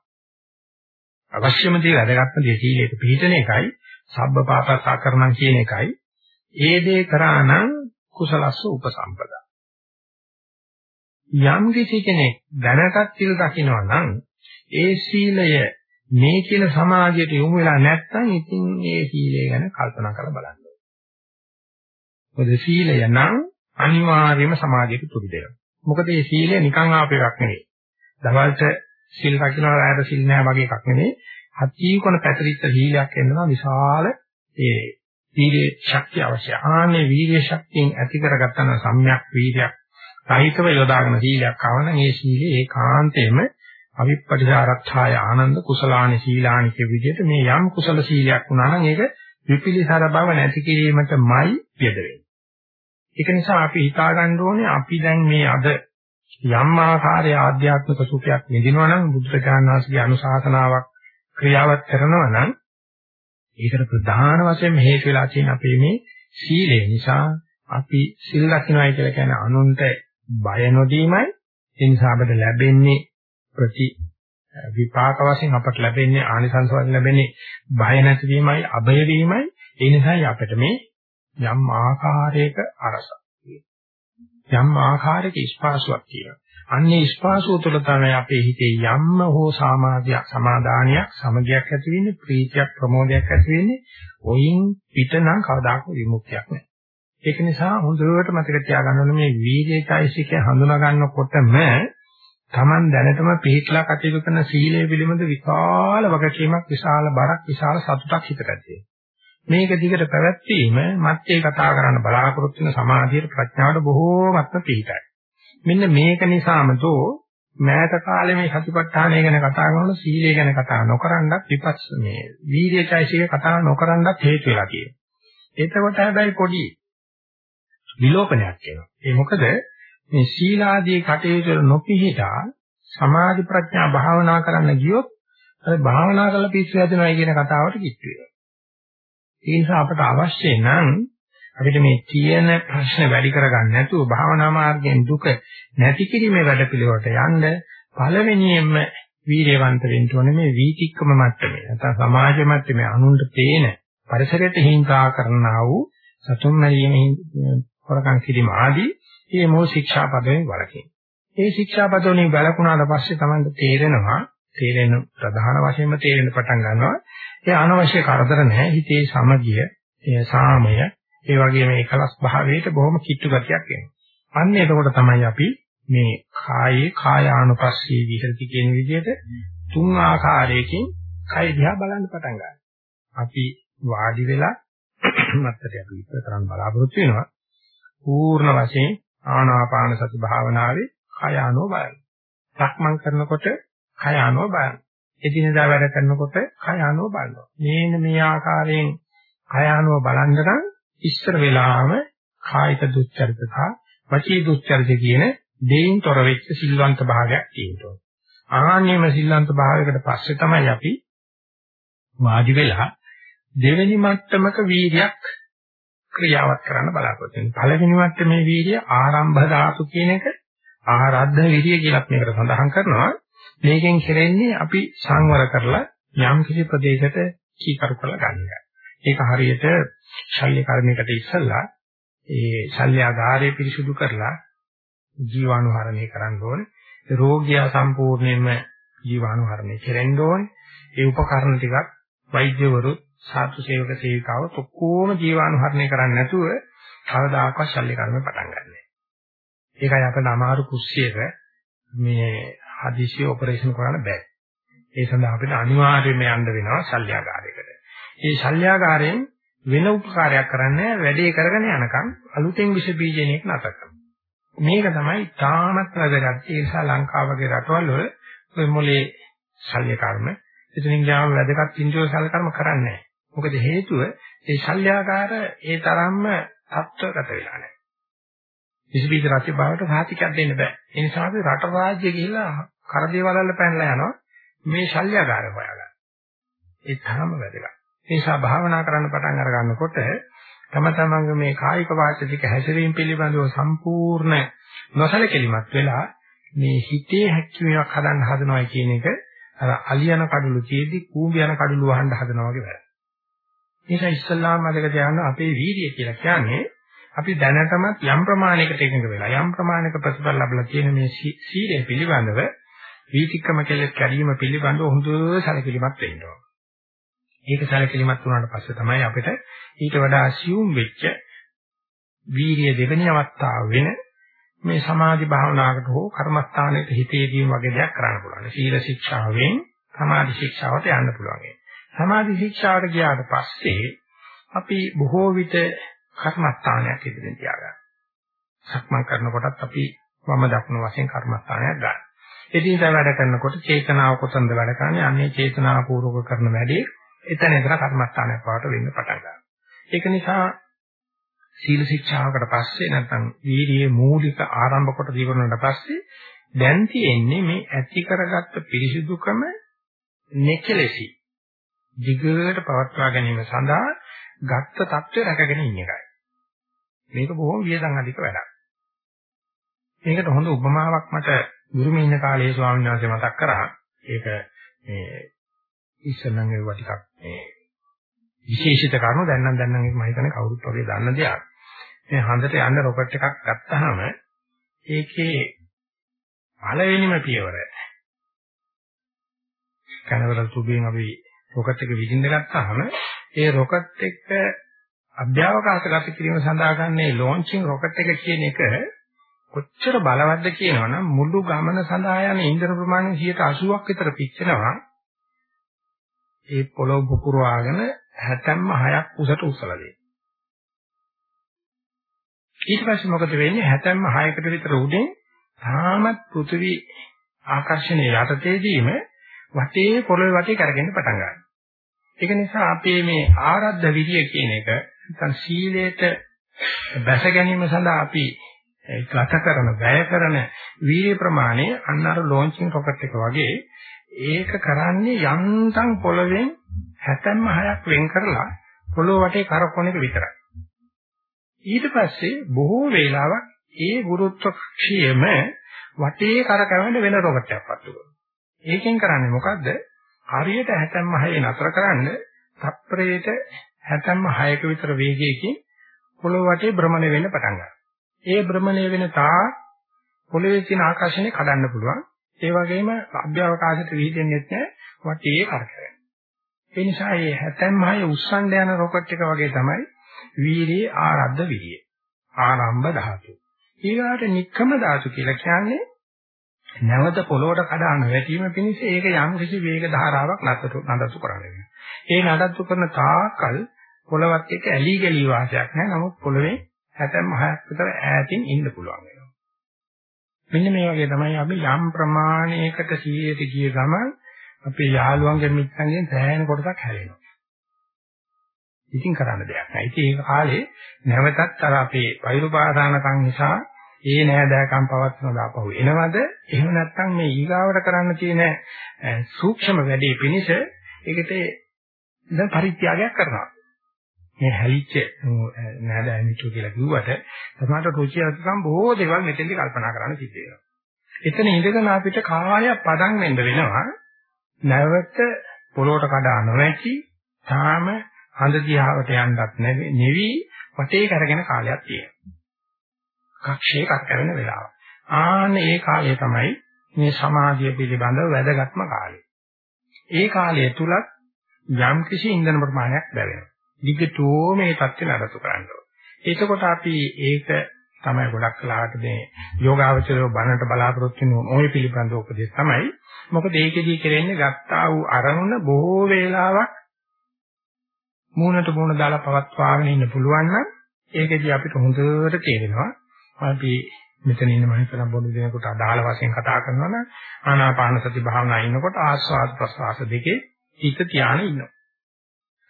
අවශ්‍යම දේ වැඩගත්ම දේ සීලයට පිළිතන එකයි සබ්බ පාපසාකරණම් කියන එකයි. ඒ දේ කරා නම් කුසලස්ස උපසම්පදා. යම් කිසි කෙනෙක් දැනටත් සිල් දකිනවා නම් ඒ සීලය මේ කියන සමාධියට යොමු වෙලා නැත්නම් ඉතින් ඒ සීලය ගැන කල්පනා කරලා බලන්න. මොකද සීලය නම් අනිවාර්යයෙන්ම සමාධියට තුරු දෙනවා. මොකද මේ සීලය නිකන් ආපු එකක් නෙවෙයි. දවල්ට සිල් රකින්නවා රැයට සිල් නැහැ වගේ එකක් නෙවෙයි. හත්ීකොන පැතිරිච්ච සීලයක් එන්නවා විශාල ඒ වීර්ය ශක්තිය අවශ්‍යයි. ආනේ වීර්ය ශක්තියෙන් ඇති කරගත්තා නම් සම්‍යක් වීර්යයක් සහිතව යොදාගෙන සීලයක් ආවනම් ඒ සීලය ඒකාන්තයෙන්ම අවිප්පටිසාරත්ථාය ආනන්ද කුසලානි සීලානි කිය විදිහට මේ යම් කුසල සීලයක් වුණා නම් ඒක විපිලිසර බව නැති කිරීමටමයි පියද වෙන්නේ. ඒක නිසා අපි හිතා ගන්න ඕනේ අපි දැන් මේ අද යම් ආකාරයේ ආධ්‍යාත්මික සුඛයක් විඳිනවා නම් බුද්ධචාන් වහන්සේගේ අනුශාසනාවක් ක්‍රියාවත් කරනවා නම් ඒකට ප්‍රධාන වශයෙන් හේතු වෙලා තියෙන අපේ මේ සීලය නිසා අපි සිල් රකින්නයි කියලා කියන අනුන්ට බය නොදීමයි. ඒ නිසා අපිට ලැබෙන්නේ ප්‍රති විපාක වශයෙන් අපට ලැබෙන්නේ ආනිසංස වශයෙන් ලැබෙන්නේ බය නැතිවීමයි අබය වීමයි. ඒ නිසායි අපිට මේ යම් ආකාරයක අරස යම් ආකාරයක ස්පාසුවක් තියෙනවා. අන්නේ ස්පාසුව තුළ තමයි අපේ හිතේ යම්ම හෝ සමාධියක් සමාදානියක් සමගියක් ඇති වෙන්නේ ප්‍රීතියක් ප්‍රමෝදයක් ඇති වෙන්නේ ඔයින් පිටනම් කවදාක විමුක්තියක් නැහැ. ඒක නිසා හොඳට මතක තියාගන්න ඕනේ මේ වීර්යයිසිකය හඳුනා ගන්නකොටම Taman දැනටම පිළිట్లా කටයුතු කරන සීලය පිළිබඳ විශාල වගකීමක් විශාල බරක් විශාල සතුටක් හිතට ඇති වෙනවා. මේක දිගට පැවැත්වීම මැත්තේ කතා කරන්න බලාපොරොත්තු වෙන සමාධියට ප්‍රඥාවට බොහෝමත්ම පිහිටයි. මෙන්න මේක නිසාම තෝ මෑත කාලේ මේ සතිපට්ඨානය ගැන කතා කරනකොට සීලය ගැන කතා නොකරනවත් විපස්ස මේ වීර්යචෛසික කතා නොකරනවත් හේතු වෙලා තියෙනවා. එතකොට හැබැයි පොඩි විලෝපනයක් එනවා. ඒ මොකද මේ සීලාදී කටයුතු නොපිහිටා සමාධි ප්‍රඥා භාවනා කරන්න ගියොත් අර භාවනා කරලා පිස්සු හැදෙනවා කියන කතාවට කිච්චු වෙනවා. ඒ නිසා අපට අවශ්‍ය නම් අපිට මේ තියෙන ප්‍රශ්න වැඩි කරගන්න නැතුව භාවනා මාර්ගයෙන් දුක නැති කිරීමේ වැඩපිළිවෙලට යන්න පළවෙනියෙන්ම වීර්යවන්ත වෙන්න ඕනේ මේ වීතික්කම මට්ටමේ. නැත්නම් සමාජ මට්ටමේ අනුන්ට පේන පරිසරයට හිංසා කරනා වූ සතුන් මැරීමේ හොරකම් කිරීම ආදී මේ මොහ ශික්ෂාපදයෙන් වළකින. මේ ශික්ෂාපදෝණින් වැළකුණාට පස්සේ තමයි තේරෙනවා තේරෙන ප්‍රධාන වශයෙන්ම තේරෙන්න පටන් ගන්නවා. ඒ අනවශ්‍ය කරදර නැහැ. හිතේ සමගිය, ඒ සාමය, ඒ වගේම ඒකලස් භාවයට බොහොම කිට්ටු ගතියක් එනවා. අන්න එතකොට තමයි අපි මේ කායේ කායානුපස්සී විහෙති කියන විදිහට තුන් ආකාරයකින් කය දිහා බලන්න පටන් ගන්නවා. අපි වාඩි වෙලා මත්තට අපි විතර කරන් බලාපොරොත්තු වෙනවා. පූර්ණ වශයෙන් ආනාපාන සති භාවනාවේ කය ආනෝ බලන්න. සක්මන් කරනකොට කය ආනෝ බලන්න. එදිනදා වැඩ කරනකොට කය ආනෝ බලනවා. මේන මේ ආකාරයෙන් කය ආනෝ බලන්න නම් ඉස්සර වෙලාම කායික දුස්චරිත සහ වචී දුස්චරිත කියන දෙයින් තොර වෙච්ච සිල්වන්ත භාවයක් තියෙනවා. ආන්නේම සිල්වන්ත භාවයකට පස්සේ තමයි අපි වාඩි වෙලා දෙවෙනි මට්ටමක වීර්යයක් ක්‍රියාවත් කරන්න බලාපොරොත්තු වෙනවා. පළවෙනි මට්ටමේ වීර්ය ආරම්භ ධාතු කියන එක ආරද්ධ වීර්ය කියලා මේකට සඳහන් කරනවා. මේකෙන් කෙරෙන්නේ අපි සංවර කරලා යම් කිසි ප්‍රදේශයකට කීකරු කරලා ගන්න එක. ඒක හරියට ශල්‍ය කර්මයකට ඉස්සෙල්ලා ඒ ශල්‍යාගාරය පිරිසුදු කරලා ජීවාණුහරණය කරන්න ඕනේ. රෝගියා සම්පූර්ණයෙන්ම ජීවාණුහරණය කෙරෙන්න ඕනේ. ඒ උපකරණ ටිකක් වෛද්‍යවරු සාතු සේවක සේවිකාව ඔක්කොම ජීවාණුහරණය කරන්නේ නැතුව කවදාකවත් ශල්‍ය කර්ම පටන් ගන්නෑ. ඒකයි අපිට අමාරු කුස්සියක මේ හදිසිය ඔපරේෂන් කරන්න බෑ. ඒ සඳහා අපිට අනිවාර්යයෙන්ම යන්න වෙනවා ශල්‍යාගාරයකට. මේ ශල්‍යාගාරයෙන් වෙන උපකාරයක් කරන්නේ වැඩේ කරගෙන යනකම් අලුතෙන් විස බීජණයක් නැතර කරනවා. මේක තමයි තාමත් වැදගත්. ඒ නිසා ලංකාව වගේ රටවල් වල ඔය මොලේ ශල්‍ය කර්ම එතනින් ගියාම වැදගත් ඉන්ද්‍රිය ශල්‍ය කර්ම කරන්නේ නැහැ. මොකද හේතුව ඒ ශල්‍යාකාර ඒ තරම්ම තත්ත්වගත වෙලා නැහැ. විසබීජ රාජ්‍ය භාවයට සාතිකයක් දෙන්න බෑ. ඒ නිසා අපි රට රාජ්‍ය ගිහිල්ලා කරදේවලල්ල පැනලා යනවා මේ ශල්‍යාකාර හොයාගන්න. ඒ තරම්ම වැදගත්. ඒ නිසා භාවනා කරන්න පටන් අර ගන්නකොට තම තමන්ගේ මේ කායික වාචික හැසිරීම පිළිබඳව සම්පූර්ණ නොසලකලිමත් වෙලා මේ හිතේ හැක්කීමක් හදන්න හදනවා කියන එක අර අලියන කඩළු තියේදී කූඹි යන කඩළු වහන්න හදනවා වගේ වැඩ. මේක ඉස්සල්ලාම මතක තියාගන්න අපේ වීර්යය කියලා කියන්නේ අපි දැනටමත් යම් ප්‍රමාණයකට එකඟ වෙලා යම් ප්‍රමාණයක ප්‍රතිඵල ලැබලා තියෙන මේ සීලය පිළිබඳව වීතික්‍රම කෙලෙස් කැඩීම පිළිබඳව හොඳ සැලකිලිමත් වෙන්න ඕන. ඒක සැලකිලිමත් වුණාට පස්සේ තමයි අපිට ඊට වඩා assume වෙච්ච වීර්ය දෙවෙනි අවස්ථාව වෙන මේ සමාධි භාවනාවකට හෝ කර්මස්ථානයක හිතේදීම වගේ දෙයක් කරන්න පුළුවන්. සීල ශික්ෂාවෙන් සමාධි ශික්ෂාවට යන්න පුළුවන්. සමාධි ශික්ෂාවට ගියාට පස්සේ අපි බොහෝ විට කර්මස්ථානයක් ඉදිරියෙන් තියාගන්නවා. සක්මන් කරනකොටත් අපි වම දකුණු වශයෙන් කර්මස්ථානයක් ගන්නවා. එදිනදා වැඩ කරනකොට චේතනාව කොතනද වැඩ කරන්නේ? අන්නේ චේතනාව පූර්වක කරන වැඩේ එතන එතන කර්මස්ථානයක් බවට වෙන්න පටන් ගන්නවා. ඒක නිසා සීල ශික්ෂාවකට පස්සේ නැත්නම් වීර්යයේ මූලික ආරම්භ කොට දිවුනට පස්සේ දැන් තියෙන්නේ මේ ඇති කරගත්ත පිරිසිදුකම නෙකලෙසි. දිගට පවත්වා ගැනීම සඳහා ගත්ත தත්ත්වය රැකගෙන ඉන්න එකයි. මේක බොහොම වියදම් අධික වැඩක්. මේකට හොඳ උපමාවක් මට ගුරුමේ ඉන්න කාලේ ස්වාමීන් වහන්සේ මතක් කරා. ඒක මේ ඉස්සෙල්ලම ඒවා ටිකක් මේ විශේෂිත කරුණු දැන් නම් දැන් නම් ඒක මම හිතන්නේ කවුරුත් වගේ දන්න දෙයක්. මේ හන්දට යන්න රොකට් එකක් ගත්තාම ඒකේ පළවෙනිම පියවර කනවල තුබෙන් අපි රොකට් එක විදින්න ගත්තාම ඒ රොකට් එක අභ්‍යවකාශගත කිරීම සඳහා ගන්නේ ලොන්චින් රොකට් එක කියන එක කොච්චර බලවත්ද කියනවනම් මුළු ගමන සඳහා යන ඉන්ධන ප්‍රමාණය 80ක් විතර පිච්චෙනවා ඒ පොළොව පුපුරවාගෙන හැතැම්ම හයක් උසට උසලා දෙනවා. ඊට පස්සේ මොකද වෙන්නේ? හැතැම්ම හයකට විතර උඩින් තාමත් පෘථිවි ආකර්ෂණයේ යටතේදීම වටේ පොළොවේ වටේ කරගෙන පටන් ගන්නවා. ඒක නිසා අපේ මේ ආරද්ධ විරිය කියන එක නැත්නම් සීලයට බැස ගැනීම සඳහා අපි ගත කරන වැය කරන වීර්ය ප්‍රමාණය අන්න අර ලොන්චින් රොකට් එක වගේ ඒක කරන්නේ යන්තම් පොළවෙන් හැතැම්ම හයක් වෙන් කරලා පොළොව වටේ කරකවන එක විතරයි. ඊට පස්සේ බොහෝ වේලාවක් ඒ ගුරුත්වාකර්ෂණයම වටේ කරකවන වෙන රොකට් එකක් පත්තු කරනවා. ඒකෙන් කරන්නේ මොකද්ද? හරියට හැතැම්ම හයේ නතර කරන්න තප්පරයට හැතැම්ම හයක විතර වේගයකින් පොළොව වටේ භ්‍රමණය වෙන්න පටන් ගන්නවා. ඒ භ්‍රමණය වෙන තා පොළොවේ තියෙන ආකර්ෂණය කඩන්න පුළුවන්. ඒ වගේම අභ්‍යවකාශයට විහිදෙන්නේ නැහැ වටේ කරකැවෙන. ඒ නිසා මේ 76 උස්සන්න යන රොකට් එක වගේ තමයි වීර්යයේ ආරද්ධ විරිය. ආරම්භ ධාතු. ඊගාට නික්කම ධාතු කියලා කියන්නේ නැවත පොළොවට කඩාන වැටීම පිණිස ඒක යම් කිසි වේග ධාරාවක් නඩත්තු නඩත්තු කරන්නේ. ඒ නඩත්තු කරන තාකල් පොළවත් එක්ක ඇලි ගලි වාසයක් නැහැ. නමුත් පොළවේ 76ක් විතර ඈතින් ඉන්න පුළුවන් වෙනවා. මෙන්න මේ වගේ තමයි අපි යම් ප්‍රමාණයකට 100ට ගිය ගමන් අපේ යාළුවන්ගේ මිත්‍රන්ගෙන් සෑහෙන කොටසක් හැලෙනවා. ඉතින් කරන්න දෙයක් නැහැ. ඉතින් ඒ කාලේ නැවතත් අර අපේ වෛරුපාදානකම් නිසා ඒ නෑදෑකම් පවත්වන දාපහු එනවද? එහෙම නැත්නම් මේ ඊගාවට කරන්න තියෙන සූක්ෂම වැඩේ පිණිස ඒකට දැන් පරිත්‍යාගයක් කරනවා. මේ හැලිච්ච නෑදෑ මිත්‍ර කියලා කිව්වට තමයි රුචි අරුචිකම් බොහෝ දේවල් මෙතෙන්දි කල්පනා කරන්න සිද්ධ වෙනවා. එතන ඉඳගෙන අපිට කාය පදම් වෙන්න වෙනවා. නැවත පොළොවට කඩා නොවැටි තාම හඳ දිහාවට යන්නත් නෙවි වටේ කරගෙන කාලයක් තියෙනවා. කක්ෂයේ කරකැවෙන වෙලාව. ආන්න ඒ කාලය තමයි මේ සමාධිය පිළිබඳව වැදගත්ම කාලය. ඒ කාලය තුලත් යම් කිසි ඉන්ධන ප්‍රමාණයක් ලැබෙනවා. දිගටෝ මේ தත්ත්වය නඩත්තු කරන්න ඕනේ. එතකොට අපි ඒක තමයි ගොඩක් කලාවට මේ යෝගාවචරය බණට බලාපොරොත්තු වෙන ඔය පිළිබඳ උපදෙස් තමයි. මොකද ඒකෙදී කරන්නේ ගත්තා වූ අරමුණ බොහෝ වේලාවක් මූණට මූණ දාලා පවත්වාගෙන ඉන්න පුළුවන් නම් ඒකෙදී අපිට හොඳට තේරෙනවා අපි මෙතන ඉන්න මනුස්සයන් බොරු දෙනකොට අදාළ වශයෙන් කතා කරනවා නම් ආනාපාන සති භාවනා ඉන්නකොට ආස්වාද ප්‍රසවාස දෙකේ හිත තියාගෙන ඉන්නවා.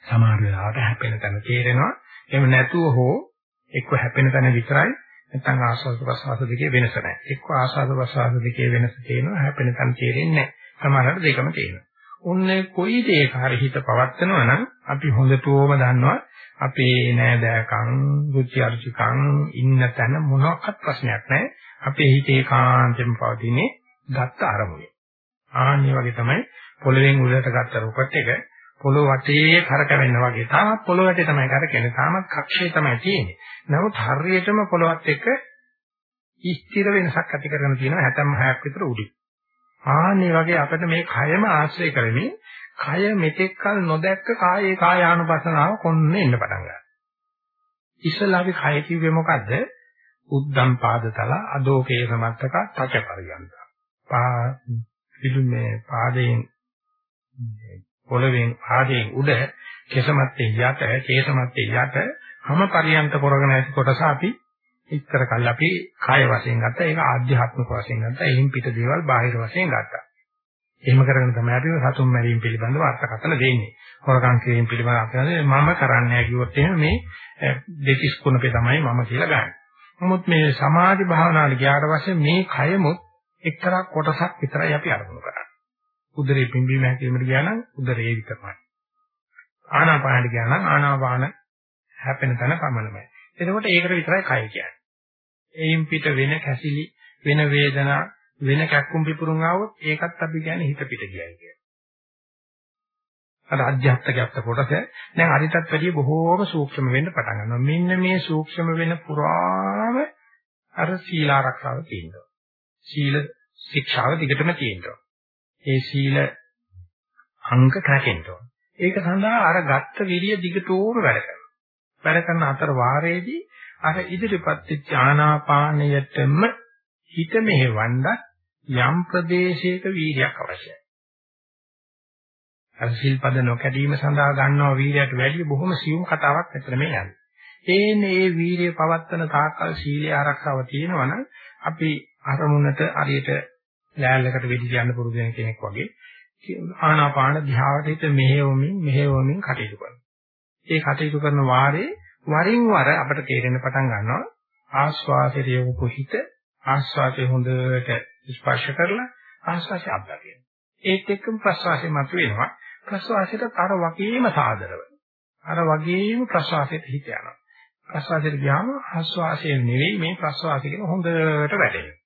සමහර වෙලාවට හැපෙන තැන තේරෙනවා. එහෙම නැතුව හෝ එක්ක හැපෙන තැන විතරයි නැත්නම් ආස්වාද ප්‍රසවාස දෙකේ වෙනස නැහැ. එක්ක ආස්වාද ප්‍රසවාස දෙකේ වෙනස තේරෙනවා හැපෙන තැන තේරෙන්නේ නැහැ. සමහරවිට දෙකම තේරෙනවා. ඔන්නේ කොයි දෙයක හරි හිත පවත්නවා නම් අපි හොඳටම දන්නවා අපේ නෑදෑකම්, රුචි අරුචිකම් ඉන්න තැන මොනවාක්වත් ප්‍රශ්නයක් නැහැ. අපේ හිතේ කාන්තෙම පවතින්නේ ගත්ත අරමුණේ. ආන්නේ වගේ තමයි පොළවෙන් උඩට ගත්ත රොකට් එක පොළොව වටේ කරකැවෙන්න වගේ. තාමත් පොළොව වටේ තමයි කරකැවෙන්නේ. තාමත් කක්ෂයේ තමයි තියෙන්නේ. නමුත් හරියටම පොළොවත් එක්ක ස්ථිර වෙනසක් ඇති කරගෙන තියෙනවා 76ක් විතර උඩින්. ආන්නේ වගේ අපිට මේ කයම ආශ්‍රය කරමින් කය මෙතෙක්කල් නොදැක්ක කායේ කායානුපස්සනාව කොන්න එන්න පටන් ගන්නවා. ඉස්සලා අපි කය කිව්වේ මොකද්ද? උද්දම් පාදතල අදෝකේ සමත්තක තච පරියන්ත. පා පිළුමේ පාදයෙන් පොළවෙන් පාදයෙන් උඩ කෙසමත්තේ යට කේසමත්තේ යට හැම පරියන්ත කරගෙන ඇති කොටස අපි ඉතර කල් අපි කාය වශයෙන් ගත්තා ඒක ආධ්‍යාත්මික වශයෙන් ගත්තා එයින් පිට දේවල් බාහිර වශයෙන් ගත්තා එහෙම කරගෙන තමයි අපි සතුන් මැරීම පිළිබඳව අර්ථකථන දෙන්නේ. හොරකම් කිරීම පිළිබඳව අපි මම කරන්නේ නැහැ කිව්වොත් එහෙම මේ දෙතිස් කුණපේ තමයි මම කියලා ගන්න. නමුත් මේ සමාධි භාවනාවට ගියාට පස්සේ මේ කයමුත් එක්තරා කොටසක් විතරයි අපි අරමුණු කරන්නේ. උදරේ පිම්බීම හැකීමට ගියා නම් උදරේ විතරයි. ආනාපානට ගියා නම් ආනාපාන හැපෙන තැන පමණයි. එතකොට ඒකට විතරයි කය කියන්නේ. එයින් පිට වෙන කැසිලි වෙන වේදනා වෙන කැක්කුම් පිපුරුම් ආවොත් ඒකත් අපි කියන්නේ හිත පිට ගියයි කියලා. අර අධ්‍යාත්මකයත් කොටස දැන් අරිටත් වැඩිය බොහෝම සූක්ෂම වෙන්න පටන් ගන්නවා. මෙන්න මේ සූක්ෂම වෙන පුරාම අර සීල ආරක්ෂාව තියෙනවා. සීල ශික්ෂාව දිගටම තියෙනවා. ඒ සීල අංක රැකෙනවා. ඒක සඳහා අර ගත්ත විරිය දිගටම වැඩ කරනවා. වැඩ කරන අතර වාරයේදී අර ඉදිරිපත් වෙච්ච ආනාපානයටම හිත මෙහෙවන්න යම් ප්‍රදේශයක වීර්යයක් අවශ්‍යයි. අර සිල්පද නොකැඩීම සඳහා ගන්නවා වීර්යයට වැඩිය බොහොම සියුම් කතාවක් මෙතන මේ යන්නේ. ඒන්නේ මේ වීර්යය පවත්තන තාක්කල් සීලය ආරක්ෂාව තියෙනවා නම් අපි අරමුණට හරියට ලෑල්ලකට වෙඩි තියන්න පුරුදු වෙන කෙනෙක් වගේ ආනාපාන ධ්‍යාවට හිත මෙහෙවමින් මෙහෙවමින් කටයුතු කරනවා. ඒ කටයුතු කරන වාරේ වරින් වර අපිට තේරෙන්න පටන් ගන්නවා ආස්වාදයේ යොමු හිත ආස්වාදයේ හොඳට ස්පර්ශ කරලා ආස්වාදය අත්දකින්න. ඒත් එක්කම ප්‍රසවාසය මතුවෙනවා. ප්‍රසවාසයට අර වගේම සාදරව. අර වගේම ප්‍රසවාසයට හිත යනවා. ප්‍රසවාසයට ගියාම ආස්වාසය නෙවෙයි මේ ප්‍රසවාසය කියන හොඳට වැටෙනවා.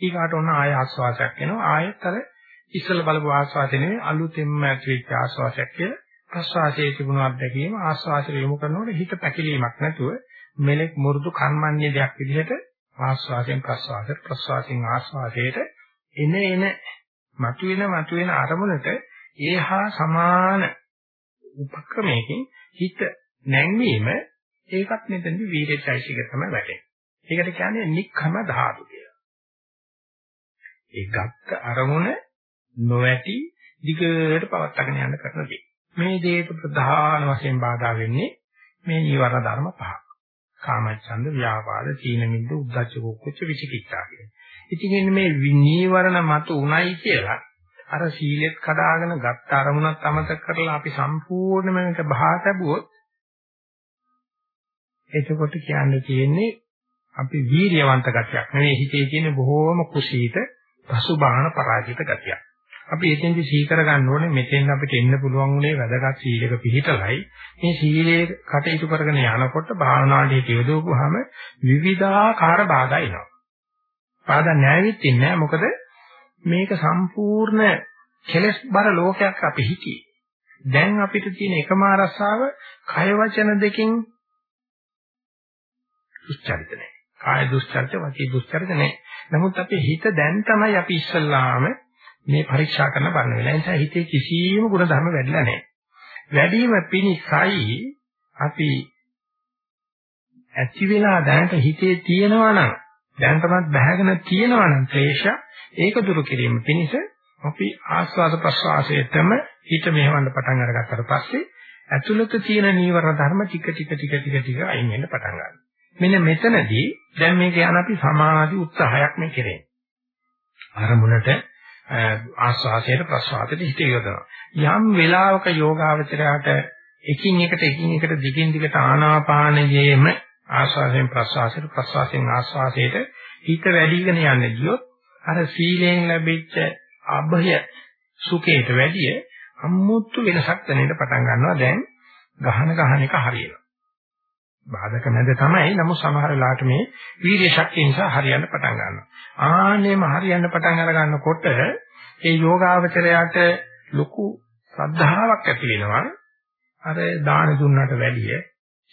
ඊගාට ඔන්න ආය ආස්වාසයක් එනවා. ආයෙත් අර ඉස්සල බලපු ආස්වාසය නෙවෙයි අලුතෙන්ම ඇතිවෙච්ච ආස්වාසයක් කියලා ප්‍රසවාසයේ තිබුණු අත්දැකීම ආස්වාසයට යොමු කරනකොට හිත පැකිලීමක් නැතුව මෙලෙක් මුරුදු කර්මන්නේ දෙයක් විදිහට ආස්වාදයෙන් ප්‍රස්වාදයට ප්‍රස්වාදයෙන් ආස්වාදයට එන එන මතුවෙන මතුවෙන අරමුණට ඒහා සමාන උපක්‍රමයකින් හිත නැංවීම ඒකත් මෙතනදි වීර්යචෛසික තමයි වැටෙන්නේ. ඒකට කියන්නේ නික්ඛම ධාතු කියලා. ඒ ගත්ත අරමුණ නොඇති දිගට පවත්වාගෙන යන්න කරන දේ. මේ දේට ප්‍රධාන වශයෙන් බාධා වෙන්නේ මේ නීවරණ ධර්ම පහ. කාමච්ඡන්ද, ව්‍යාපාද, තීන මිද්ද, උද්ධච්ච කුක්කුච්ච විචිකිච්ඡා කියන්නේ. ඉතින් මේ නීවරණ මත උණයි කියලා අර සීලෙත් කඩාගෙන ගත්ත අරමුණත් අමතක කරලා අපි සම්පූර්ණයෙන්ම මේක බහා තැබුවොත් එතකොට කියන්න තියෙන්නේ අපි වීර්යවන්ත ගතියක් නෙවෙයි හිතේ තියෙන බොහෝම කුසීත පසුබාහන පරාජිත ගතියක්. අපි එතෙන්දි සීකර ගන්න ඕනේ මෙතෙන් අපිට එන්න පුළුවන් උනේ වැදගත් සීලක පිළිහිටලයි මේ සීලයේ කටයුතු කරගෙන යනකොට භාවනාවේ කියදෝපුවාම විවිධාකාර බාධා එනවා. බාධා නැවිත් ඉන්නේ මොකද මේක සම්පූර්ණ කෙලස් බර ලෝකයක් අපි හිතියේ. දැන් අපිට තියෙන එකම අරසාව කය වචන දෙකෙන් දුස්චරිත නැහැ. කාය දුස්චරිත, වාචික දුස්චරිත නැහැ. නමුත් අපේ හිත දැන් තමයි අපි ඉස්සල්ලාම මේ පරීක්ෂා කරන බලන වෙලාව. ඒ නිසා හිතේ කිසියම් ගුණ ධර්ම වැඩිලා නැහැ. වැඩිම පිණිසයි අපි ඇති වෙලා දැනට හිතේ තියෙනවා නම් දැනටමත් බහගෙන තියෙනවා නම් ක්ලේශ ඒක දුරු කිරීම පිණිස අපි ආස්වාද ප්‍රසවාසයේතම හිත මෙහෙවන්න පටන් අරගත්තට පස්සේ ඇතුළත තියෙන නීවරණ ධර්ම ටික ටික ටික ටික ටික අයින් වෙන්න පටන් ගන්නවා. මෙන්න මෙතනදී දැන් මේක යන අපි සමාධි උත්සාහයක් මේ කෙරේ. අරමුණට ආස්වාසයට ප්‍රසවාසයට හිත යොදනවා. යම් වෙලාවක යෝගාවචරයට එකින් එකට එකින් එකට දිගින් දිගට ආනාපානයේම ආස්වාසයෙන් ප්‍රසවාසයට ප්‍රසවාසයෙන් ආස්වාසයට හිත වැඩිගෙන යන්නේ ගියොත් අර සීලයෙන් ලැබිච්ච අභය සුඛයට වැඩිය අමුතු වෙනසක් දැනෙන්න පටන් ගන්නවා දැන් ගහන ගහන එක හරියනවා. බාධක නැද තමයි. නමුත් සමහර වෙලාවට මේ වීර්ය ශක්තිය නිසා හරියන්න පටන් ගන්නවා. ආන්නේම හරියන්න පටන් අර ගන්නකොට ඒ යෝගාවචරයට ලොකු ශ්‍රද්ධාවක් ඇති වෙනවා. අර දාන දුන්නට වැඩිය,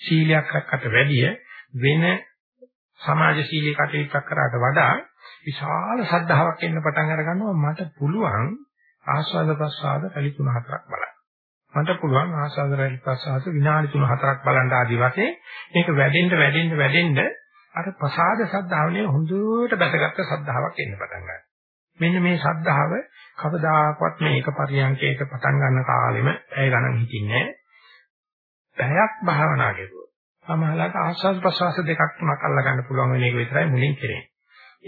සීලයක් රැක්කට වැඩිය වෙන සමාජශීලී කටයුත්තක් කරාට වඩා විශාල ශ්‍රද්ධාවක් එන්න පටන් අර ගන්නවා මට පුළුවන් ආස්වාද ප්‍රසආද කලි තුන හතරක් බලන්න. මට පුළුවන් ආස්වාද රැලි ප්‍රසආස විනාඩි 3-4ක් බලන්න ආදි වශයෙන් මේක වැඩෙන්න වැඩෙන්න වැඩෙන්න අර ප්‍රසාද සද්ධාවනේ හොඳට බැසගත්ත සද්ධාාවක් එන්න පටන් ගන්නවා. මෙන්න මේ සද්ධාව කවදාකවත් මේ එක පරියන්කයක පටන් ගන්න කාලෙම ඇය ගණන් හිටින්නේ පැයක් භාවනා කරුවා. සමහරවිට ආස්වාද ප්‍රසවාස දෙකක් තුනක් අල්ල ගන්න පුළුවන් වෙන එක විතරයි මුලින් කරන්නේ.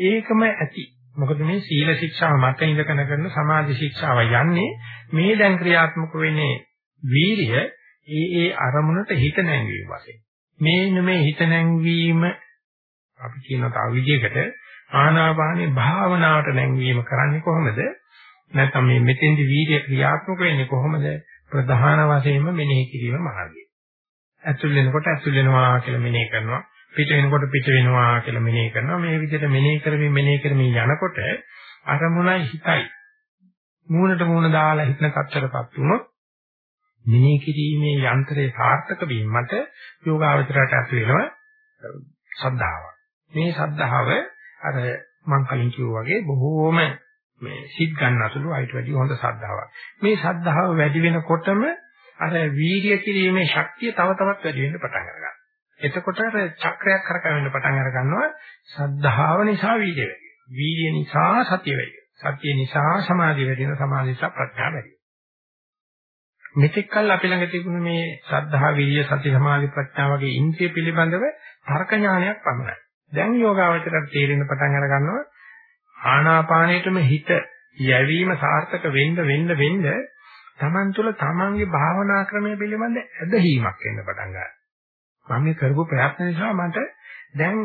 ඒකම ඇති. මොකද මේ සීල ශික්ෂාව මත ඉඳගෙන කරන සමාධි ශික්ෂාව යන්නේ මේ දැන් ක්‍රියාත්මක වෙන්නේ වීරිය ඒ ඒ අරමුණට හිත නැංවීම වශයෙන්. මේ මේ හිත නැංවීම අපි කියන තව විදිහකට ආනාපානේ භාවනාවට නැංවීම කරන්නේ කොහොමද? නැත්නම් මේ මෙතෙන්දි වීර්ය ක්‍රියාත්මක වෙන්නේ කොහොමද? ප්‍රධාන වශයෙන්ම මෙනෙහි කිරීම මාර්ගය. ඇතුල් වෙනකොට ඇතුල් වෙනවා කියලා මෙනෙහි කරනවා. පිට වෙනකොට පිට වෙනවා කියලා මෙනෙහි කරනවා. මේ විදිහට මෙනෙහි කරමින් මෙනෙහි කරමින් යනකොට අරමුණයි හිතයි මූණට මූණ දාලා හිතන කච්චරපත් වුණොත් මෙනෙහි කිරීමේ යන්ත්‍රයේ සාර්ථක වීම මත යෝගාවචරයට ඇති වෙනවා සද්ධාව. මේ සද්ධාව අර මං කලින් කිව්වා වගේ බොහෝම මේ සිත් ගන්න අසුළු අයිට වැඩි හොඳ සද්ධාවක්. මේ සද්ධාව වැඩි වෙනකොටම අර වීර්ය කිරීමේ ශක්තිය තව තවත් වැඩි වෙන්න පටන් ගන්නවා. එතකොට අර චක්‍රයක් කරකවෙන්න පටන් අර ගන්නවා සද්ධාව නිසා වීර්ය වැඩි. වීර්ය නිසා සතිය වැඩි. සතිය නිසා සමාධිය වැඩි වෙන සමාධිය නිසා ප්‍රඥා වැඩි. මෙතෙක් කල් අපි ළඟ තිබුණ මේ ශ්‍රද්ධා, විරිය, සති, සමාධි, ප්‍රඥා වගේ ඉන්ද්‍රිය පිළිබඳව තර්ක ඥානයක් පමණයි. දැන් යෝගාවචරයට තේරෙන පටන් අර ගන්නවා ආනාපානයේටම හිත යැවීම සාර්ථක වෙන්න වෙන්න වෙන්න Taman තුල Tamanගේ භාවනා ක්‍රමය පිළිබඳ ඇදහිීමක් එන්න පටන් ගන්නවා. මම මේ කරපු ප්‍රයත්න නිසා මට දැන්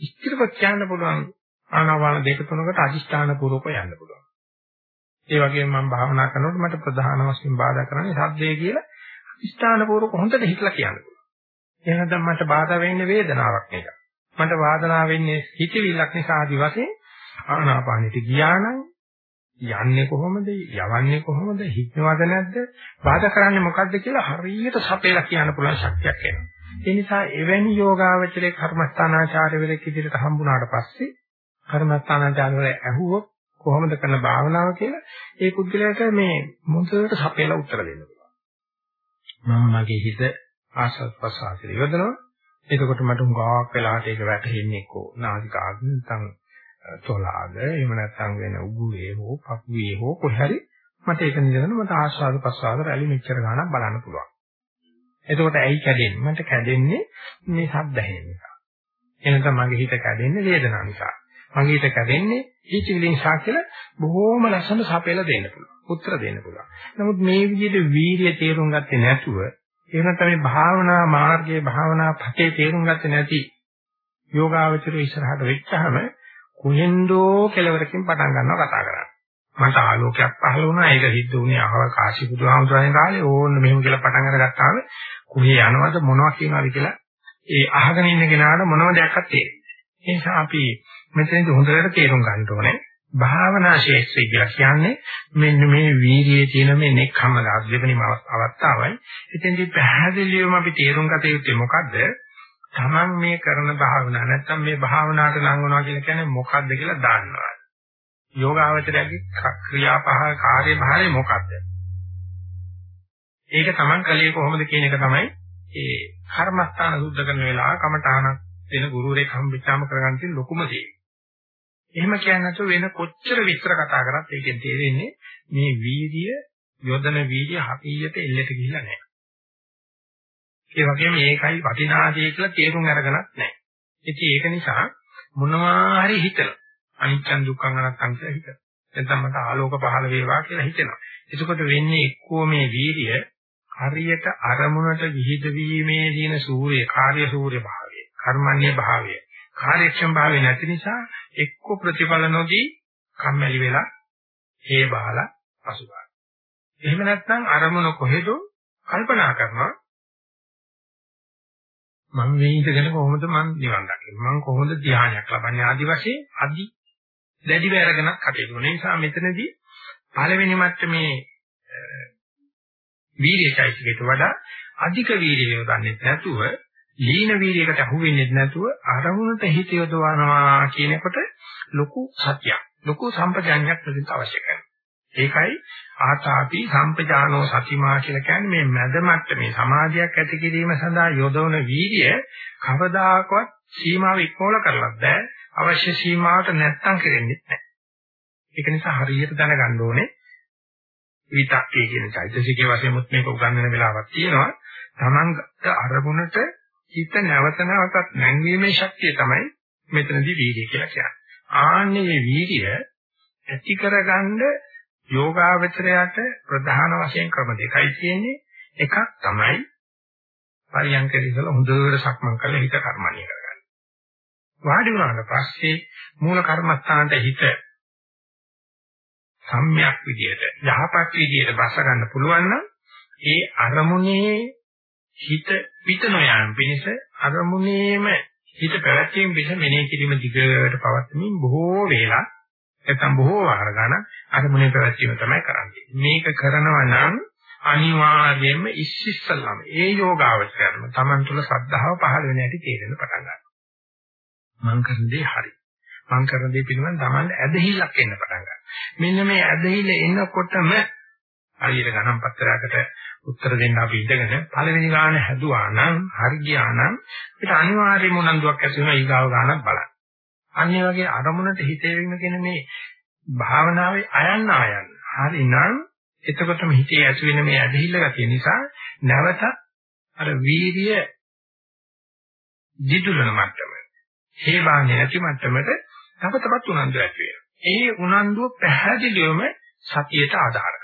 ස්ථිරව කියන්න පුළුවන් ආනාපාන දෙක තුනකට අදිෂ්ඨාන පූර්වක යන්න පුළුවන්. ඒ වගේම මම භාවනා කරනකොට මට ප්‍රධාන වශයෙන් බාධා කරන්නේ සද්දේ කියලා ස්ථාන පූර්වක හොඳට හිතලා කියන්න පුළුවන්. එහෙම නැත්නම් මට බාධා වෙන්නේ වේදනාවක් නේද? මට වාදනා වෙන්නේ හිතවිල්ලක් නිසා ආදි වශයෙන් ආනාපානෙට ගියා නම් යන්නේ කොහොමද? යවන්නේ කොහොමද? හිතනවද නැද්ද? බාධා කරන්නේ මොකද්ද කියලා හරියට සපේලා කියන්න පුළුවන් ශක්තියක් එනවා. ඒ නිසා එවැනි යෝගාවචරයේ කර්මස්ථානාචාර්යවරයෙක් ඉදිරියට හම්බුනාට පස්සේ කර්මස්ථානාචාර්යවරය ඇහුවොත් කොහොමද කරන භාවනාව කියලා ඒ පුද්ගලයාට මේ මොහොතට සපේලා උත්තර දෙන්න පුළුවන්. මම මගේ හිත ආසස් ප්‍රසආසෙ යොදනවා. එතකොට මට උගාවක් වෙලාට ඒක වැටහෙන්නේ කො නාසිකාග නැත්නම් තොලාග එහෙම නැත්නම් වෙන උගුරේ හෝ පපුවේ හෝ කොහරි මට ඒක නිදගෙන මට ආස්වාද ප්‍රසආද රැලි මෙච්චර ගාණක් බලන්න පුළුවන්. එතකොට ඇයි කැඩෙන්නේ? මට කැඩෙන්නේ මේ ශබ්ද ඇහෙන නිසා. එනකම් මගේ හිත කැඩෙන්නේ වේදනාව නිසා. මගීට කැවෙන්නේ හිතවිලි නිසා කියලා බොහෝම ලස්සන සපයලා දෙන්න පුළුවන්. උත්තර දෙන්න පුළුවන්. නමුත් මේ විදිහට වීර්යය තේරුම් ගත්තේ නැතුව එහෙම තමයි භාවනා මාර්ගයේ භාවනා පතේ තේරුම් ගත්තේ නැති යෝගාවචරය ඉස්සරහට වෙච්චහම කොහෙන්දෝ කෙලවරකින් පටන් ගන්නවා කතා කරන්නේ. මට ආලෝකයක් පහළ වුණා ඒක සිද්ධ වුණේ අහව කාශි බුදුහාමුදුරනේ කාලේ ඕන්න මෙහෙම කියලා පටන් අරගත්තාම කොහේ යනවද මොනවද කියනවාද කියලා ඒ අහගෙන ඉන්න කෙනාට මොනවද දැක්කත් තේරෙන්නේ. ඒ නිසා අපි මෙතනදී හොඳට තේරුම් ගන්න ඕනේ භාවනා ශේෂ්ත්‍රය කියලා කියන්නේ මෙන්න මේ වීර්යයේ තියෙන මේ නෙක්ඛම්ම දෙවෙනිම අවස්ථාවයි. එතෙන්දී පැහැදිලිවම අපි තේරුම් ගත යුත්තේ මොකද්ද? Taman මේ කරන භාවනාව නැත්තම් මේ භාවනාවට ලං වෙනවා කියලා කියන්නේ මොකද්ද කියලා දන්නවා. යෝගාවචරයේ ක්‍රියා පහ කාර්ය භාරය මොකද්ද? ඒක Taman කලේ කොහොමද කියන එක තමයි ඒ කර්මස්ථාන සුද්ධ කරන වෙලාව කමඨාන වෙන ගුරුවරයෙක් හම්බෙච්චාම කරගන්න තියෙන ලොකුම දේ. එහෙම කියන්නේ නැතුව වෙන කොච්චර විස්තර කතා කරත් ඒකෙන් තේරෙන්නේ මේ වීර්ය යොදන වීර්ය හපියට එල්ලෙට ගිහිල්ලා නැහැ. ඒ වගේම ඒකයි වටිනාදී කියලා තේරුම් අරගෙනත් නැහැ. ඉතින් ඒක නිසා මොනවා හරි හිතලා අනිච්ච දුක්ඛං අනත්තං කියලා හිතනවා. නැත්නම් මට ආලෝක පහළ වේවා කියලා හිතෙනවා. එතකොට වෙන්නේ එක්කෝ මේ වීර්ය හරියට අරමුණට විහිද වීමේ දින සූර්ය කාර්ය සූර්ය භාවය, කර්මන්නේ භාවය, කාර්යක්ෂම භාවය නැති නිසා එක්ක ප්‍රතිඵල නොදී කම්මැලි වෙලා හේ බහලා පසුබා. එහෙම නැත්නම් අරමුණ කොහෙද කල්පනා කරනවා? මම මේ ඉඳගෙන කොහොමද මම නිවන් දකින්නේ? මම කොහොමද ධානයක් ලබන්නේ? ආදි වශයෙන් අදි දැඩි වැරගෙන කටයුතු කරන නිසා මෙතනදී පළවෙනි මට්ටමේ වීර්යයිසිකට වඩා අධික වීර්යය යොදන්නේ නැතුව ලීන වීර්යයකට අහු වෙන්නේ නැතුව අරමුණට හිත යොදවනවා කියනකොට ලොකු සත්‍යයක් ලොකු සම්පජාඤ්ඤයක් ප්‍රතිත අවශ්‍ය කරනවා ඒකයි ආතාපි සම්පජානෝ සතිමා කියලා කියන්නේ මේ මැද මට්ටමේ සමාධියක් ඇති කිරීම සඳහා යොදවන වීර්ය කවදාකවත් සීමාව ඉක්මවල කරලත් බෑ අවශ්‍ය සීමාවට නැත්තම් කෙරෙන්නේ නැහැ. ඒක නිසා හරියට දැනගන්න ඕනේ විතක්කේ කියන චෛතසිකයේ වශයෙන් මුත් මේක උගන්වන වෙලාවක් තියෙනවා. Taman අරමුණට හිත නැවත නැවතත් නැංවීමේ ශක්තිය තමයි මෙතනදී වීර්ය කියලා කියන්නේ. ආන්නේ වීර්ය ඇති කරගන්න යෝගාවචරයට ප්‍රධාන වශයෙන් ක්‍රම දෙකයි තියෙන්නේ. එකක් තමයි පරියන්කේ ඉඳලා හොඳට සක්මන් කරලා හිත කර්මණිය කරගන්න. වාඩි වුණාට පස්සේ මූල කර්මස්ථානට හිත සම්‍යක් විදියට යහපත් විදියට බස ගන්න පුළුවන් නම් ඒ අරමුණේ හිත පිට නොයන පිණිස අරමුණේම හිත පැවැත්වීම පිණිස මෙනෙහි කිරීම දිගට පවත්වමින් බොහෝ වේලා නැත්නම් බොහෝ වාර ගණන් අරමුණේ පැවැත්වීම තමයි කරන්නේ. මේක කරනවා නම් අනිවාර්යයෙන්ම ඉස්සිස්සලම ඒ යෝගාවචරයම Taman තුල ශ්‍රද්ධාව පහළ වෙන හැටි තේරෙන්න පටන් ගන්නවා. මං කරන දේ හරි. මං කරන දේ පිළිබඳ Taman ඇදහිල්ලක් එන්න පටන් ගන්නවා. මෙන්න මේ ඇදහිල්ල එනකොටම හරියට ගණන් පත්‍රයකට උත්තර දෙන්න අපි ඉඳගෙන පළවෙනි ගාන හැදුවා නම් හරි ගියා නම් අපිට අනිවාර්යයෙන්ම උනන්දුවක් ඇති වෙනවා ඊගාව ගානක් බලන්න. අන්නේ වගේ අරමුණට හිතේ වෙන කියන මේ භාවනාවේ අයන්න ආයන්න. හරිනම් එතකොටම හිතේ ඇති වෙන මේ ඇදහිල්ල ගතිය නිසා නැවත අර වීර්ය දිදුලන මට්ටම. හේබාන්නේ නැති මට්ටමට තවතවත් උනන්දු ඇති වෙනවා. ඒ උනන්දුව පැහැදිලිවම සතියට ආධාර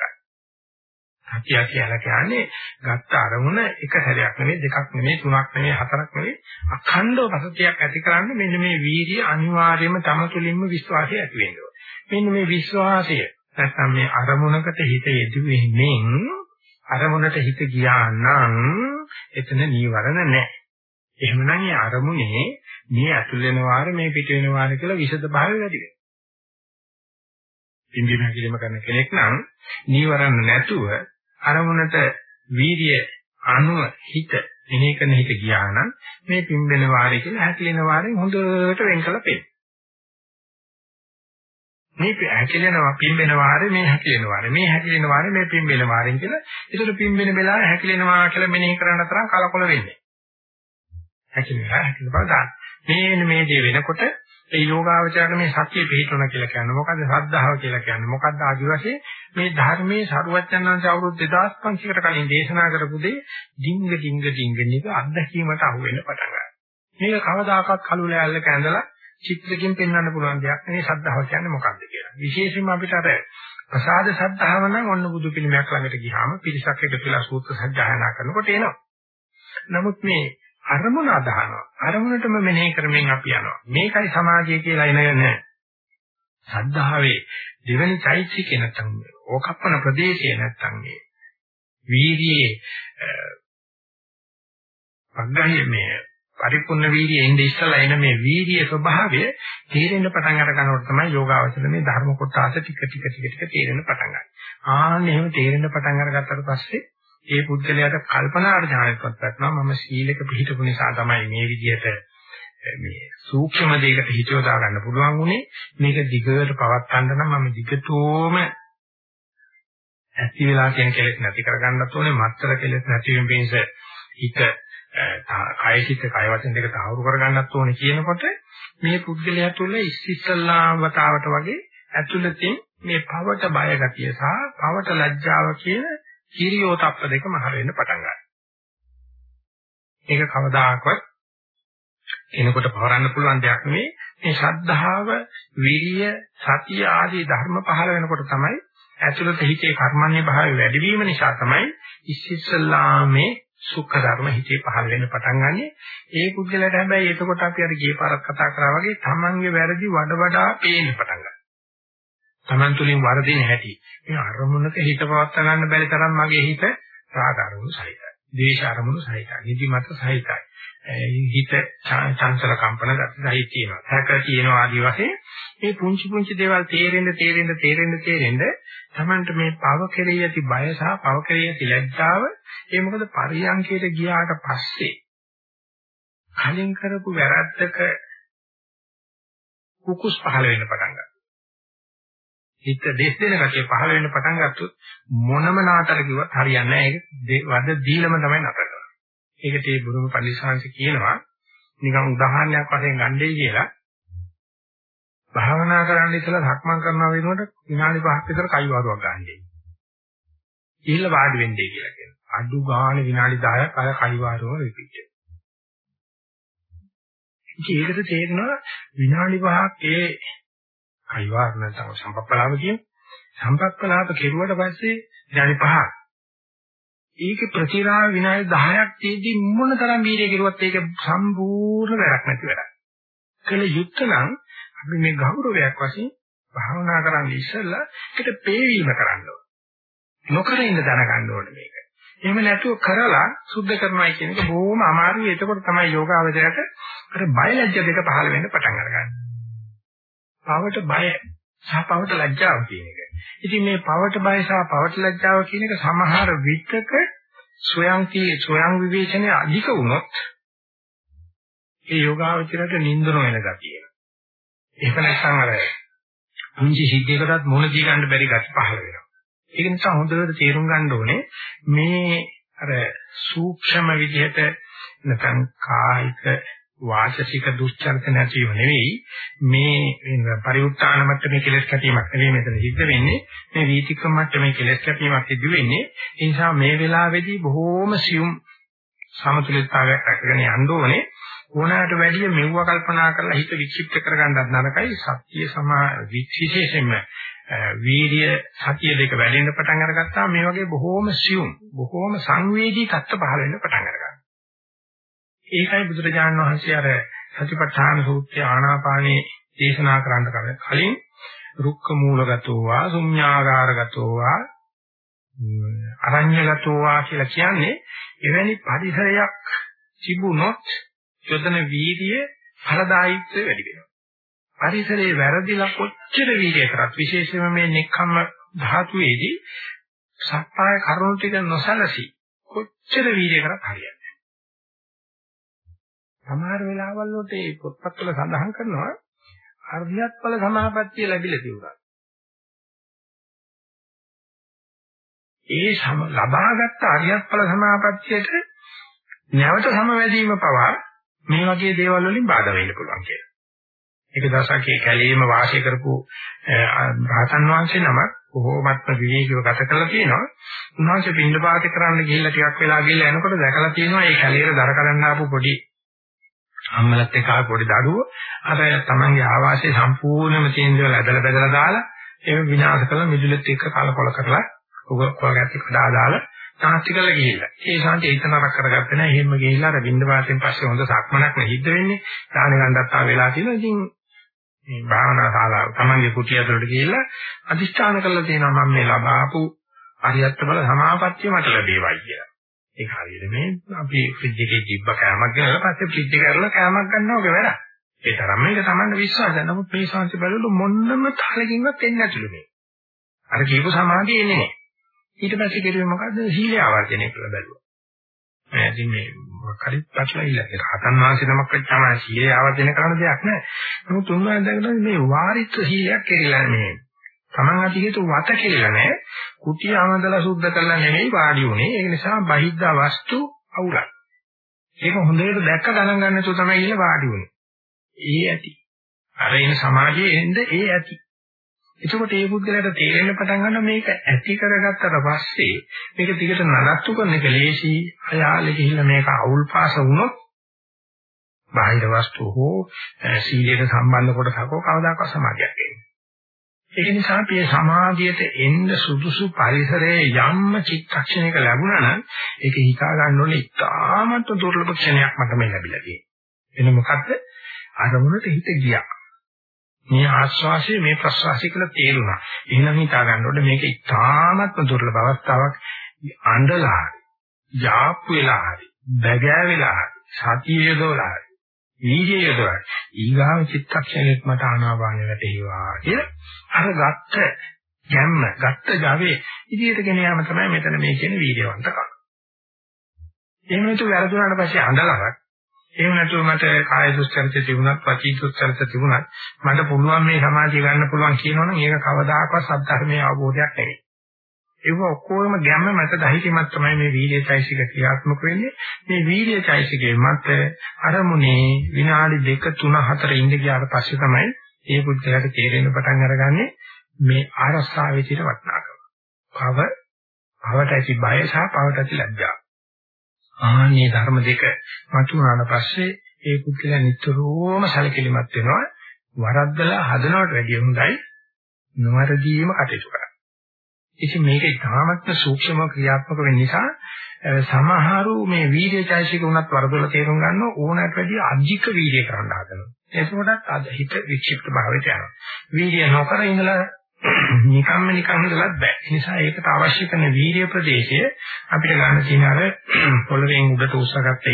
සතිය කියලා කියන්නේ ගත්ත අරමුණ එක සැරයක් නෙමෙයි දෙකක් නෙමෙයි තුනක් නෙමෙයි හතරක් නෙමෙයි අඛණ්ඩව සතියක් ඇති කරන්න මෙන්න මේ වීර්ය අනිවාර්යයෙන්ම තම තුළින්ම විශ්වාසය ඇති වෙනවා. මෙන්න මේ විශ්වාසය නැත්නම් මේ අරමුණකට හිත යෙදුවෙමින් අරමුණට හිත ගියා නම් එතන නීවරණ නැහැ. එහෙමනම් මේ අරමුණේ මේ ඇතුල් වෙන වාර මේ පිට වෙන වාර කියලා විෂද භාවය වැඩි වෙනවා. ඉන්දිය හැකිලිම කරන කෙනෙක් නම් නීවරණ නැතුව අරමුණට වීර්ය අනුව හිත එනේ කරන හිත ගියා නම් මේ පිම්බෙන වාරය කියලා හැකිලෙන වාරෙන් හොඳට වෙන් කළ පෙන්නන. මේ හැකිලෙනවා පිම්බෙන වාරේ මේ හැකිලෙන වාරේ මේ හැකිලෙන වාරේ මේ පිම්බෙන වාරෙන් කියලා ඒතර පිම්බෙන වෙලාවේ හැකිලෙනවා කියලා මෙනෙහි කරන තරම් කලකොල වෙන්නේ. හැකිලෙනවා හැකිලෙන බව දාන්න. මේ මේ දේ වෙනකොට ඒ යෝගාවචරණ මේ සත්‍ය පිළිතුරන කියලා කියන්නේ මොකද්ද ශ්‍රද්ධාව කියලා කියන්නේ මොකද්ද ආදි වශයෙන් මේ ධර්මයේ සරුවච්චන්වංශ අවුරුදු 2500කට කලින් දේශනා කරපු දේ ඩිංග ඩිංග ඩිංග නික අත්දැකීමට අහු වෙන්න පටන් ගන්නවා මේක කවදාකවත් කළු ලෑල්ලක ඇඳලා චිත්‍රකින් පෙන්වන්න පුළුවන් දෙයක් නෙවෙයි ශ්‍රද්ධාව කියන්නේ මොකක්ද කියලා. විශේෂයෙන්ම අපිට අර ප්‍රසාද ශ්‍රද්ධාව නම් ඔන්න බුදු පිළිමයක් ළඟට ගියාම පිරිසක් එකතු වෙලා සූත්‍ර සජ්ජායනා කරනකොට එනවා. නමුත් මේ අරමුණ අදහනවා. අරමුණටම මෙනෙහි කරමින් අපි යනවා. මේකයි සමාධිය කියලා එන ශ්‍රද්ධාවේ දෙවෙනි චෛත්‍යිකේ නැත්තම් ඕකප්පන ප්‍රදේශයේ නැත්තම් මේ වීර්යයේ පග්ගහේ මේ පරිපූර්ණ වීර්යයේ ඉඳ ඉස්සලා එන මේ වීර්යයේ ස්වභාවය තේරෙන්න පටන් අර ගන්නකොට තමයි යෝගාවචර මේ ධර්ම කොටස ටික ටික ටික ටික තේරෙන්න පටන් ගන්නේ. ආන්න එහෙම තේරෙන්න පටන් අරගත්තට පස්සේ ඒ පුද්ගලයාට කල්පනාට ඥානයක්වත් ගන්නවා මම සීලක පිළිපිටපු නිසා තමයි මේ විදිහට මේ සූක්ෂම දෙයකට හිත යොදා ගන්න පුළුවන් උනේ මේක දිගට පවත් ගන්න නම් මම දිගටම ඇති වෙලා කියන කෙලෙස් නැති කර ගන්නත් ඕනේ. මත්තර කෙලෙස් නැති වීම පිණිස හිත කය සිත කය වචන දෙක තහවුරු කරගන්නත් ඕනේ කියනකොට මේ පුද්ගලයා තුළ ඉස්සිස්සල්ලාම වතාවට වගේ ඇතුළතින් මේ පවට බය ගතිය සහ පවට ලැජ්ජාව කියන කිරියෝ තප්ප දෙක මහ වෙන්න පටන් ගන්නවා. ඒක කවදාකවත් එනකොට පවරන්න පුළුවන් දෙයක් නෙවෙයි. මේ ශ්‍රද්ධාව, විරිය, සතිය ආදී ධර්ම පහළ වෙනකොට තමයි ඇතුළත හිතේ කර්මන්නේ භාවය වැඩි වීම නිසා තමයි ඉස්සිස්සල්ලාමේ සුඛ ධර්ම හිතේ පහළ වෙන්න පටන් ගන්නෙ. ඒ පුද්ගලයාට හැබැයි එතකොට අපි අර ගිය පාරක් කතා කරා වගේ තමන්ගේ වැරදි වඩ වඩා පේන්න පටන් ගන්නවා. තමන් තුලින් වරදින හැටි. මේ අරමුණක හිත පවත් ගන්න බැරි තරම් මගේ හිත රාග අරමුණු සහිතයි. ද්වේෂ අරමුණු සහිතයි. නිදිමත සහිතයි. හිත චංචල කම්පන ගති සහිත තියෙනවා. සැක තියෙනවා ආදී වශයෙන් මේ පුංචි පුංචි දේවල් තේරෙන්න තේරෙන්න තේරෙන්න තේරෙන්න තමන්ට මේ පව කෙරෙහි ඇති බය සහ පව කෙරෙහි ඇති ලැජ්ජාව ඒ මොකද පරියන්කයට ගියාට පස්සේ කලින් කරපු වැරද්දක කුකුස් පහළ වෙන්න පටන් ගන්නවා. හිත දෙස් දෙන කතිය පහළ වෙන්න පටන් ගත්තොත් මොනම නාතර කිව්වත් හරියන්නේ නැහැ. ඒක වද දීලම තමයි නතර කරන්නේ. ඒකට ඒ බුදුම පරිසංශ කියනවා නිකන් උදාහරණයක් වශයෙන් ගන්නයි කියලා. භාවනා කරන්න ඉස්සලා සක්මන් කරනවා වෙනකොට විනාඩි 5ක් විතර කයිවාරුවක් ගන්නයි. ඉහිල්ල වාඩි වෙන්නේ කියලා කියනවා. අඩු ගානේ විනාඩි 10ක් අර කයිවාරුව රිපීට් ඒකට තේරෙනවා විනාඩි 5ක් ඒ කයිවාර නැත්නම් සම්පප්පලාව කියන සම්පප්පලාව කෙරුවට පස්සේ විනාඩි 5ක් ඒකේ ප්‍රතිරාව විනාඩි 10ක් තියදී මොන තරම් වීර්යය කෙරුවත් ඒක සම්පූර්ණ වැඩක් නැති වැඩක්. කළ යුත්තේ නම් අපි මේ ගෞරවයක් වශයෙන් භාවනා කරන්න ඉස්සෙල්ලා ඒකට පේවීම කරන්න ඕනේ. නොකර ඉන්න දැනගන්න ඕනේ මේක. එහෙම නැතුව කරලා සුද්ධ කරනවා කියන එක බොහොම අමාරුයි. එතකොට තමයි යෝගාවචරයට අර බයලජ්‍ය දෙක පහළ වෙන්න පටන් අරගන්නේ. පවට බය සහ පවට ලැජ්ජාව කියන එක. ඉතින් මේ පවට බය සහ පවට ලැජ්ජාව කියන එක සමහර විටක ස්වයංකී ස්වයං විවේචනයේ අධික වුණොත් ඒ යෝගාවචරයට නින්දන වෙන ගතිය. ඒක නැත්නම් අර පුංචි සිද්ධියකටත් මොන දී ගන්න බැරි ගැට පහළ වෙනවා. ඒක නිසා හොඳට තේරුම් ගන්න ඕනේ මේ අර සූක්ෂම විදිහට නැත්නම් කායික වාචසික දුස්චරිත නැතිව නෙවෙයි. මේ පරිඋත්තාන මට්ටමේ කෙලස් කැපීමක් නෙවෙයි මෙතන සිද්ධ වෙන්නේ. මේ වීතික්‍රම මට්ටමේ කෙලස් කැපීමක් සිදු වෙන්නේ. ඒ නිසා මේ වෙලාවේදී බොහෝම සියුම් සමතුලිතතාවයක් රැකගෙන යන්න ඕනේ. ඕනෑමට වැඩිය මෙව්ව කල්පනා කරලා හිත වික්ෂිප්ත කරගන්නත් නරකයි. සත්‍ය සමා විශේෂයෙන්ම වීර්ය සතිය දෙක වැඩෙන්න පටන් අරගත්තා. මේ වගේ බොහෝම සියුම් බොහෝම සංවේදී තත්ත්ව පහළ වෙන්න පටන් අරගන්නවා. ඒකයි බුදුරජාණන් වහන්සේ අර සතිපට්ඨාන සූත්‍රය ආනාපානේ දේශනා කරන්න කලින් රුක්ක මූලගතෝ වා ශුඤ්ඤාගාරගතෝ වා අරඤ්‍යගතෝ වා කියලා කියන්නේ එවැනි පරිසරයක් තිබුණොත් යොදන වීර්ය ඵලදායීත්වය වැඩි වෙනවා. පරිසරයේ වැරදිලා කොච්චර වීර්ය කරත් විශේෂයෙන්ම මේ නෙක්ඛම්ම ධාතුවේදී සත්‍යය කරුණු ටික නොසලසි කොච්චර වීර්ය කරත් හරියන්නේ සමහර වෙලාවල් වලට මේ පොත්පත්වල සඳහන් කරනවා අර්ධියත් ඵල සමාපත්තිය ලැබිලා තිබුණා. ඒ සම ලබාගත් අරියත් ඵල සමාපත්තියට නැවත සමවැදීම පවා මේ වගේ දේවල් වලින් බාධා වෙන්න පුළුවන් කියලා. එක දවසක් ඒ කැලේම වාසය කරපු රහතන් වහන්සේ නමක් බොහෝමත්ම විවේකීව ගත කරලා තියෙනවා. උන්වහන්සේ පින්ඳ පාති කරන්න ගිහිල්ලා ටිකක් වෙලා ගිහිල්ලා එනකොට දැකලා තියෙනවා ඒ කැලේට දර කරන්න ආපු පොඩි අම්මලත් එක්ක ආව පොඩි දරුවෝ අර තමන්ගේ ආවාසයේ සම්පූර්ණයෙන්ම තියෙන දේවල් ඇදලා බෙදලා දාලා ඒක විනාශ කරලා මිදුලෙත් එක්ක කලකොල කරලා ඔගොල්ලෝගත් එක්ක දාලා තාස්ති කරලා ගිහිල්ලා. ඒ ශාන්ති ඒක නරක කරගත්තේ නැහැ. එහෙම ගිහිල්ලා අර බින්ද වාසයෙන් පස්සේ හොඳ සක්මනක් නෙහිද්ද වෙන්නේ. දාන ගන්නත් ආ වෙලා තියෙනවා. ඉතින් මේ භාවනා ශාලාව තමන්ගේ කුටිය ඇතුළට ගිහිල්ලා අදිෂ්ඨාන කරලා තියෙනවා මම මේ ලබාපු අරියත්ත බල සමාපත්තිය මට ලැබේවයි කියලා. ඒක හරියට මේ අපි ෆ්‍රිජ් එකේ තිබ්බ කෑමක් ගෙනලා පස්සේ ෆ්‍රිජ් එක කරලා කෑමක් ගන්නවා වගේ වැඩක්. ඒ තරම් මේක Tamanne විශ්වාසය. නමුත් මේ ශාන්ති බලවල මොන්නම තාලකින්වත් එන්නේ නැතුළු මේ. අර කියපු සමාධිය එන්නේ නැහැ. ඊට පස්සේ කෙරුවේ මොකද්ද? සීලය ආවර්ජනය කරලා බැලුවා. මම ඉතින් මේ මොකක්hari පැටලලා ඉල්ල. ඒක හතන් වාසිය නමක් වෙච්චාම සීලය ආවර්ජනය කරන්න දෙයක් නැහැ. නමුත් උන්වහන්සේ දැක්කම මේ වාරිත්‍ර සීලයක් කෙරෙලා නෙමෙයි. Taman අධිහිත වත කෙරෙලා නැහැ. කුටිය ආමදලා සුද්ධ කරලා නෙමෙයි වාඩි උනේ. ඒ නිසා බහිද්ධ වස්තු අවුලයි. ඒක හොඳට දැක්ක ගණන් ගන්න තු තමයි ඉන්න වාඩි උනේ. ඒ ඇති. අර එන සමාජයේ එන්න ඒ ඇති. එතකොට ඒ පුද්ගලයාට තේරෙන්න පටන් ගන්නවා මේක ඇති කරගත්තට පස්සේ මේක දිගට නඩත්තු කරන එක ලේසි. අයාලේ ගිහිල්ලා මේක අවුල් පාස වුණොත් බාහිර වස්තු හෝ සීලයට සම්බන්ධ කොටසකෝ කවදාකවත් සමාධියක් එන්නේ. ඒක නිසා අපි සමාධියට එන්න සුදුසු පරිසරයේ යම්ම චිත්තක්ෂණයක ලැබුණා නම් ඒක හිතා ගන්න ඕනේ ඉතාමත් දුර්ලභ ක්ෂණයක් මට මේ ලැබිලා තියෙන්නේ. එන මොකද්ද? අරමුණට හිත ගියා. මේ ආස්වාසිය මේ ප්‍රස්වාසිය කියලා තේරුණා. එහෙනම් හිතා ගන්න ඕනේ මේක ඉතාමත්ම දුර්ලභ අවස්ථාවක්. අඬලා හරි, යාප්පු වෙලා හරි, බැගෑ වෙලා හරි, සතිය යොදවලා හරි, වීර්යය යොදවලා ඊගාව චිත්තක්ෂණෙත් මට ආනාපානෙ වැටේවා කියලා අර ගත්ත ගැම්ම, ගත්ත Java ඉදිරියට ගෙන යාම තමයි මෙතන මේ කියන වීර්යවන්තකම. එහෙම නැතු වැරදුනාට පස්සේ අඬලවත් එහෙම නැතුව මට කාය දුස්චරිත තිබුණත්, වචී දුස්චරිත තිබුණත් මට පුළුවන් මේ සමාධිය ගන්න පුළුවන් කියනවනම් ඒක කවදාකවත් සත්‍යධර්මයේ අවබෝධයක් නෙවෙයි. ඒක ඔක්කොම ගැම්ම මත දහිතීමක් තමයි මේ වීර්යචෛසික ක්‍රියාත්මක වෙන්නේ. මේ වීර්යචෛසිකේ මත අරමුණේ විනාඩි 2 3 4 ඉඳ ගියාට පස්සේ තමයි ඒ බුද්ධයාට තේරෙන්න පටන් අරගන්නේ මේ ආරස්සාවේ තියෙන වටිනාකම. පව, පවට ඇති බය සහ පවට ඇති ලැජ්ජාව. ආන්නේ ධර්ම දෙක මතුනාට පස්සේ ඒ පුද්ගලයා නිතරම සැලකිලිමත් වෙනවා වරද්දලා හදනවට වැඩිය හොඳයි නොවරදීම කටයුතු කරන්න. ඉතින් මේක ඉතාමත්ම සූක්ෂම ක්‍රියාත්මක වෙන නිසා සමහරු මේ වීර්යචෛසික උනත් වරදොල තේරුම් ගන්න ඕනකට වැඩිය අධික වීර්ය කරන්න හදනවා. ඒකෝටත් අද හිත වික්ෂිප්ත භාවයට යනවා. වීර්ය නොකර ඉඳලා නිකම්ම නිකම් ඉඳලත් බෑ. ඒ නිසා ඒකට අවශ්‍ය කරන වීර්ය ප්‍රදේශය අපිට ගන්න තියෙන අර පොළවෙන් උඩට උස්සගත්ත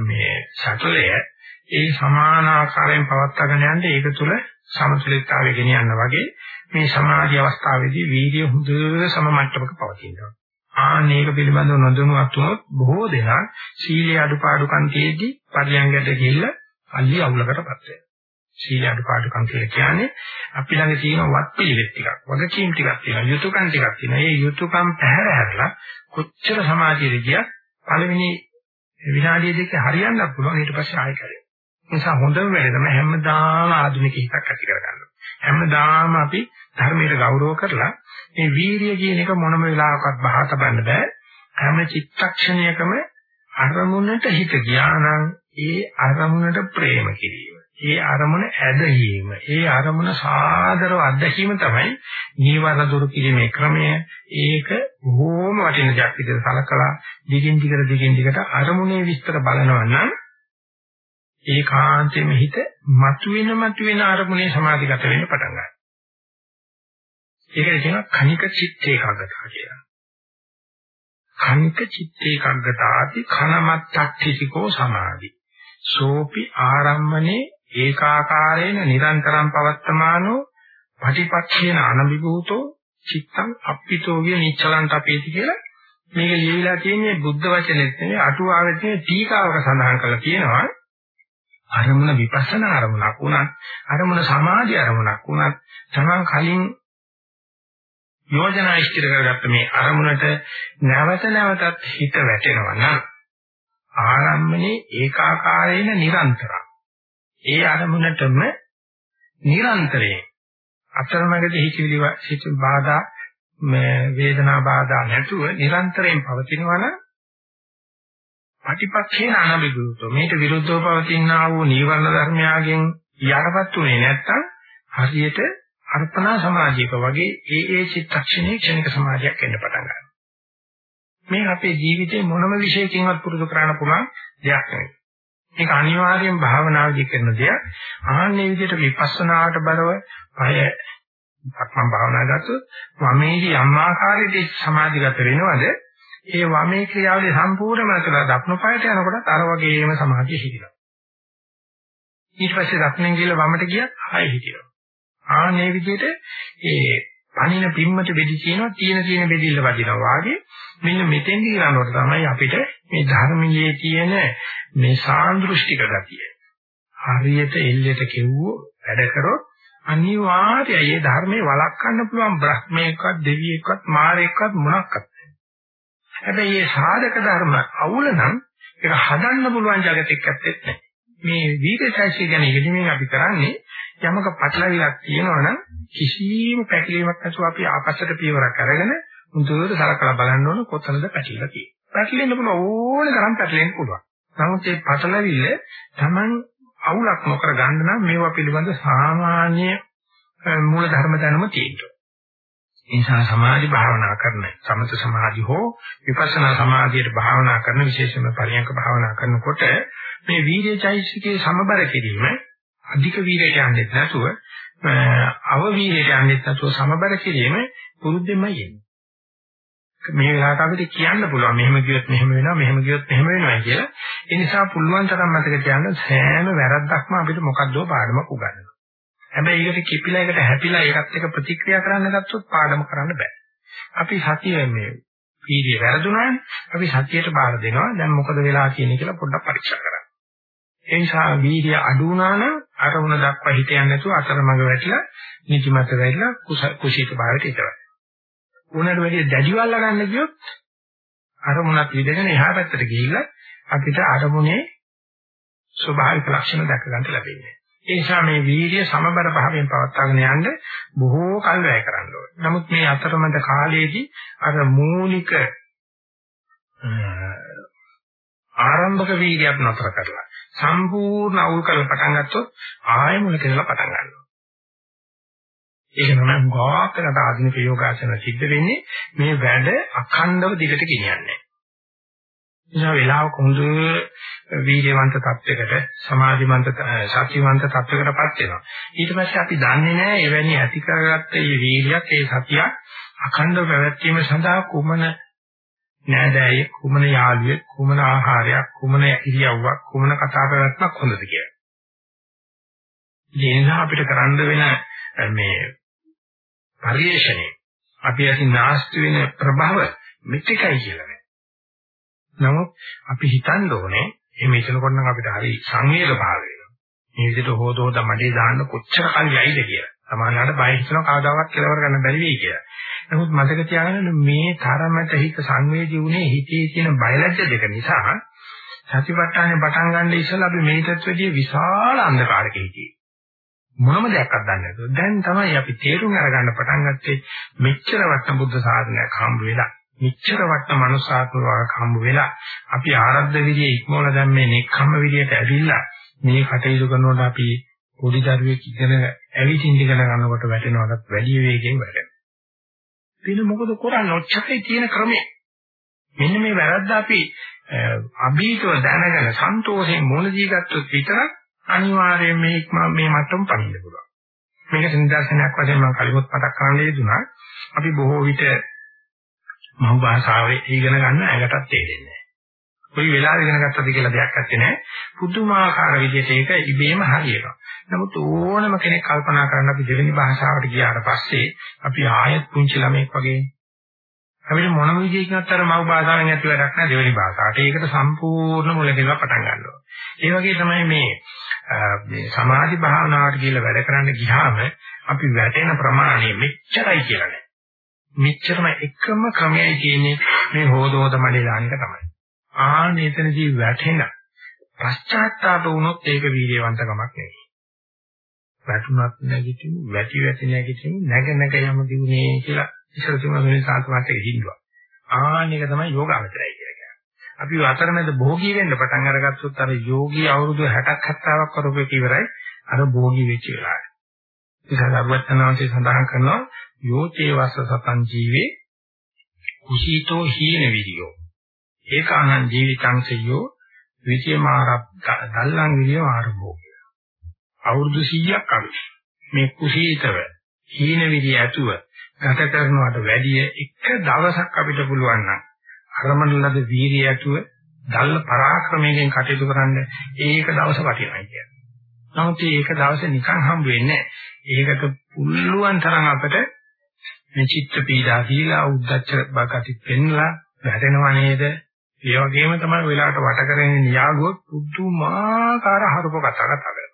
මේ සැකලය ඒ සමාන ආකාරයෙන් පවත්වාගෙන යන්න ඒක තුල සමතුලිතතාවය ගෙනියන්න වගේ මේ සමාධි අවස්ථාවේදී වීර්ය හොඳ සම මට්ටමක පවතිනවා. ආනේක පිළිබඳව නොදැනුවත් වුණොත් බොහෝ දෙනා සීලේ අඩුපාඩුකම් තියෙද්දි පරියංගයට ගිහිල්ලා අල්ලි අවුලකටපත් වෙනවා. සීල අඩුපාඩුකම් කියලා කියන්නේ අපි ළඟ තියෙන වත් පිළිවෙත් ටිකක්, වගකීම් ටිකක් තියෙනවා, යුතුයකම් ටිකක් තියෙනවා. මේ යුතුයකම් පැහැර හැරලා කොච්චර සමාජයේ ගියත් පළවෙනි විනාඩිය දෙක හරියන්නත් පුළුවන් ඊට පස්සේ ආයෙ කරේ. ඒ නිසා හොඳම වැඩ තමයි හැමදාම ආධුනික හිතක් ඇති කරගන්න. හැමදාම අපි ධර්මයට ගෞරව කරලා මේ වීරිය කියන එක මොනම වෙලාවකවත් බහා තබන්න බෑ. හැම චිත්තක්ෂණයකම අරමුණට හිත ගියා නම් ඒ අරමුණට ප්‍රේම කිරීම. ඒ අරමුණ ඇදහිීම, ඒ අරමුණ සාදරව අත්දැකීම තමයි නීවරණ දුරු කිරීමේ ක්‍රමය. ඒක බොහොම වටින දෙයක් විදිහට සලකලා දිගින් දිගට දිගින් දිගට අරමුණේ විස්තර බලනවා නම් ඒකාන්තයෙන්ම හිත මතුවෙන මතුවෙන අරමුණේ සමාධිගත වෙන්න පටන් ගන්නවා. ඒකට කියනවා කණික චිත්ත ඒකාග්‍රතාව කියලා. කණික චිත්ත ඒකාග්‍රතාවති කනමත්තක්ඛිතිකෝ සමාධි. සෝපි ආරම්මනේ ඒකාකාරේන නිරන්තරම් පවත්තමානෝ පටිපක්ඛේන අනබිභූතෝ චිත්තං අප්පිතෝ විය නිච්චලං තපේති කියලා මේක ලියවිලා තියෙන්නේ බුද්ධ වචනේත් නෙවෙයි අටුවාවේ තියෙන ටීකාවක සඳහන් කරලා තියෙනවා අරමුණ විපස්සනා අරමුණක් වුණත් අරමුණ සමාධි අරමුණක් වුණත් තමන් කලින් යෝජනා ඉස්තිර කරගත්ත මේ අරමුණට නැවත නැවතත් හිත වැටෙනවා නම් ආරම්මනේ ඒකාකාරේන නිරන්තරම් ඒ අරමුණටම නිරන්තරයෙන් අතරමැදි හිතවිලි හිත බාධා මේ වේදනා බාධා නැතුව නිරන්තරයෙන් පවතිනවා නම් ප්‍රතිපක්ෂේන අනබිදුතෝ මේට විරුද්ධව පවතිනා වූ නීවරණ ධර්මයාගෙන් යටපත් උනේ නැත්තම් හරියට අර්පණා සමාධියක වගේ ඒ ඒ චිත්තක්ෂණයේ ක්ෂණික සමාධියක් එන්න පටන් ගන්නවා. මේ අපේ ජීවිතේ මොනම විශේෂකින්වත් පුරුදු කරන්න පුළුවන් දෙයක් නෙවෙයි. මේක අනිවාර්යෙන් භාවනාවේදී කරන දෙයක්. ආන්නේ විදිහට විපස්සනාවට බලව පය සක්මන් භාවනා ගත්තොත් වමේදී යම් ආකාරයකට සමාධිගත වෙනවද ඒ වමේ ක්‍රියාවලිය සම්පූර්ණයෙන්ම කරලා දක්න පායට යනකොට අර වගේම සමාධිය හිතිලා ඊට පස්සේ දක්නෙන් ගිහලා වමට ගියත් ආයෙ හිතිලා ආන්නේ විදිහට ඒ පණින පිම්මට බෙදි කියනවා තියෙන තියෙන බෙදිල්ල වදිනවා වාගේ. මෙන්න මෙතෙන්දී කරනකොට තමයි අපිට මේ ධර්මයේ තියෙන මේ සාන්දෘෂ්ටික ගතිය. හරියට එල්ලෙට කෙව්වෝ වැඩ කරොත් අනිවාර්යයෙන් මේ ධර්මයේ වළක්වන්න පුළුවන් බ්‍රහ්මයකවත් දෙවියෙක්වත් මාරයෙක්වත් මොනක්වත් හැබැයි මේ සාධක ධර්ම අවුල නම් ඒක හදන්න පුළුවන් జగතෙක් ඇත්තෙත් නැහැ. මේ වීර්යසයිසිය ගැන ඉගෙනීමෙන් අපි කරන්නේ යමක පටලවිලක් තියෙනවා නම් කිසිම පැකිලීමක් නැතුව අපි ආපස්සට පියවරක් අරගෙන මුදුවට සලකලා බලන්න ඕන කොතනද පැකිලලා තියෙන්නේ. පැකිලෙන්න පුළුවන් ඕන තරම් පැකිලෙන්න පුළුවන්. නමුත් මේ පටලවිල්ල Taman අවුලක් නොකර ගන්න නම් මේවා පිළිබඳ සාමාන්‍ය මූල ධර්ම දැනුම තියෙනවා. ඒ නිසා සමාධි භාවනා කරන සමත සමාධි හෝ විපස්සනා සමාධියට භාවනා කරන විශේෂම පරියන්ක භාවනා කරනකොට මේ වීර්යචෛසිකේ සමබර කිරීම අධික වීර්යයට යන්නේ නැතුව අව වීර්යයට යන්නේ නැතුව සමබර කිරීම පුරුද්දෙමයි එන්නේ. මේ වෙලාවට අපිට කියන්න පුළුවන් මෙහෙම කියොත් මෙහෙම වෙනවා මෙහෙම කියොත් මෙහෙම වෙනවා කියලා. ඒ නිසා පුළුවන් තරම් මතක තියාගන්න සෑම වැරද්දක්ම අපිට මොකද්දෝ පාඩමක් උගන්වනවා. හැබැයි ඒකට කිපිලා ඒකට හැපිලා ඒකත් එක්ක ප්‍රතික්‍රියා කරන්න ගත්තොත් පාඩම කරන්න බෑ. අපි සතිය මේ වීර්ය වැරදුනානේ. අපි සතියට බාර දෙනවා. දැන් මොකද වෙලා කියන්නේ කියලා පොඩ්ඩක් පරීක්ෂා කරන්න. ඒ නිසා වීර්ය අඩු වුණා නම් අරමුණ දක්වා හිත යන්නේ නැතුව අතරමඟ වැටිලා නිදිමත වෙලා කුසීත භාවයට ඉතරයි. උනට වැඩි දැඩිවල්ල ගන්න කියොත් අරමුණක් විදගෙන එහා පැත්තට ගිහිල්ලා අපිට අරමුණේ ස්වභාවික ලක්ෂණ දැක ගන්න ලැබෙන්නේ. ඒ නිසා මේ වීර්ය සමබර භාවයෙන් පවත්වාගෙන යන්න බොහෝ කල් වැය කරන්න ඕනේ. නමුත් මේ අතරමැද කාලයේදී අර මූලික ආරම්භක වීර්යයක් නතර කරලා සම්පූර්ණ අවුල් කරලා පටන් ගත්තොත් ආයෙ මුලක ඉඳලා පටන් ගන්නවා. ඒක තමයි ගාකරට ආධුනික යෝගාසන සිද්ධ වෙන්නේ මේ වැඩ අඛණ්ඩව දිගට ගෙනියන්නේ. නිසා වෙලාවක හොඳ වීර්යවන්ත තත්වයකට සමාධිමන්ත සත්‍යවන්ත තත්වයකටපත් වෙනවා. ඊට පස්සේ අපි දන්නේ නැහැ එවැනි ඇති කරගත්ත මේ වීර්යයක් ඒ සතියක් අඛණ්ඩව පැවැත්වීම සඳහා කුමන නෑදෑයෙක් කුමන යාළුවෙක් කුමන ආහාරයක් කුමන ඉරියව්වක් කුමන කතා පැවැත්මක් හොඳද කියලා. ඒ නිසා අපිට කරන්න වෙන මේ පරිේශණය අපි අසින් නාස්ති වෙන ප්‍රභව මෙච්චකයි කියලා නෑ. නමුත් අපි හිතන්න ඕනේ එහෙම හිතනකොට නම් අපිට හරි සංවේග භාවය වෙනවා. මේ විදිහට හොදෝද මඩේ දාන්න කොච්චර කල් යයිද කියලා. සමහරවිට බය හිතනවා කවදාවත් කෙලවර ගන්න බැරි වෙයි කියලා. නමුත් මතක තියාගන්න මේ තරමට හිත සංවේදී වුණේ හිතේ තියෙන බයලජ්‍ය දෙක නිසා සතිපට්ඨානේ පටන් ගන්න ඉස්සෙල්ලා අපි මේකත් වැඩිය විශාල අන්ධකාරයක හිටියේ. මොනම දෙයක්වත් දන්නේ නැතුව දැන් තමයි අපි තේරුම් අරගන්න පටන් ගත්තේ මෙච්චර වටන බුද්ධ සාධනයක් හම්බ වෙලා මෙච්චර වටන මනුසාත්මකවක් හම්බ වෙලා අපි ආරද්ධ විදියේ ඉක්මවල දැන් මේ නෙක්ඛම්ම විදියට ඇවිල්ලා මේ කටයුතු කරනකොට අපි පොඩි දරුවෙක් ඉගෙන ඇවිදින්න ඉගෙන ගන්නකොට වැටෙනවටත් වැඩි වේගයෙන් වැටෙනවා. වෙන මොකද කරන්නේ? ඔච්චරයි තියෙන ක්‍රමය. මෙන්න මේ වැරද්ද අපි අභීතව දැනගෙන සන්තෝෂයෙන් මුණ දී ගත්තොත් විතරක් අනිවාර්යයෙන් මේ මේ මට්ටම පනින්න පුළුවන්. මේක නිදර්ශනයක් වශයෙන් මම කලිමුත් මතක් කරන්න යෙදුනා. අපි බොහෝ විට මහු භාෂාවේ ඉගෙන ගන්න ඇයටත් තේරෙන්නේ නැහැ. කොයි වෙලාවෙ ඉගෙන ගත්තද කියලා දෙයක් නැත්තේ නෑ. පුදුමාකාර විදිහට ඒක ඉබේම හරියනවා. නමුත් ඕනම කෙනෙක් කල්පනා කරන්න අපි දෙවෙනි භාෂාවට ගියාට පස්සේ අපි ආයෙත් පුංචි ළමෙක් වගේ අපිට මොනම විදිහකින්වත් අර මව් භාෂාවෙන් ඇති වැඩක් නැහැ දෙවෙනි භාෂාවට. ඒකට සම්පූර්ණ මුලදීම පටන් ගන්නවා. ඒ වගේ තමයි මේ මේ සමාධි භාවනාවට කියලා වැඩ කරන්න ගියාම අපි වැටෙන ප්‍රමාණය මෙච්චරයි කියලා නෑ. මෙච්චරම එකම ක්‍රමයයි කියන්නේ මේ හොදෝද මඩේ දාන එක තමයි. ආන එතනදී වැටෙන පශ්චාත්තාප වුණොත් ඒක වීර්යවන්තකමක් නෙවෙයි. වැටුණත් නැගිටිමු, වැටි වැටි නැගිටිමු, නැග නැග යමු දිනේ කියලා ඉස්සර තුම මේ සාන්තමාතේ හිඳුවා. ආන එක තමයි යෝගාවචරය කියලා කියන්නේ. අපි අතරමැද භෝගී වෙන්න පටන් අරගත්තොත් අර යෝගී අවුරුදු 60ක් 70ක් කරපු එක ඉවරයි අර භෝගී වෙච්ච වෙලාවේ. ඉතින් සරුවචනාංශය සඳහන් කරනවා යෝචේ වස්ස සතං ජීවේ කුසීතෝ හීන විදියෝ. ඒකානං ජීවිතංසයෝ විචේමාරක් දල්ලං විදියෝ ආරම්භෝ. අවුරුදු 100ක් අලු මේ කුසීතව හීන විදිය ඇතුව ගත කරනවට වැඩිය එක දවසක් අපිට පුළුවන් නම් අරමණ ලද වීරිය ඇතුව දල්ල පරාක්‍රමයෙන් කටයුතු කරන්න ඒක දවස වටිනවා කියන්නේ. නමුත් ඒක දවසේ නිකන් හම්බ වෙන්නේ ඒකට පුළුවන් තරම් අපිට මේ චිත්ත පීඩා දීලා උද්දච්ච බකටි පෙන්ලා වැටෙනව නේද? ඒ වගේම තමයි වෙලාවට වට කරගෙන න්‍යාගුව පුදුමාකාර හරුප කතා කතා කරනවා.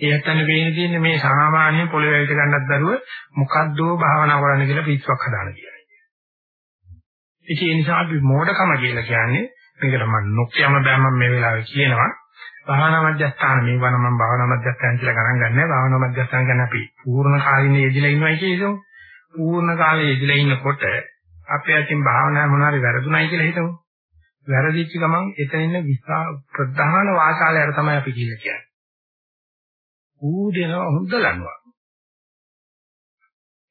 ඒ ඇත්තන වෙන්නේ තියෙන්නේ මේ සාමාන්‍ය පොළවේ වැවිත ගන්නත් දරුව මොකද්දෝ භාවනා කරන්න කියලා පිස්සුවක් හදාන කියලා. ඉතින් ඒ නිසා අපි මෝඩකම කියලා කියන්නේ මේකට මම නොකියම බෑ මම මේ වෙලාවේ කියනවා භාවනා මධ්‍යස්ථාන මේ වන මම භාවනා මධ්‍යස්ථාන කියලා ගණන් ගන්නෑ භාවනා මධ්‍යස්ථාන ගැන අපි පූර්ණ කාලිනේ යෙදිලා ඉන්නවයි කියේසෝ. පූර්ණ කාලේ යෙදිලා ඉන්නකොට අපේ අතින් භාවනා මොනවාරි වැරදුණයි කියලා හිතමු. වැරදිච්ච ගමන් එතන ඉන්න විසා ප්‍රධාන වාසාලයට තමයි අපි කියලා කියන්නේ. ඌ දෙනවා හොඳ ලනවා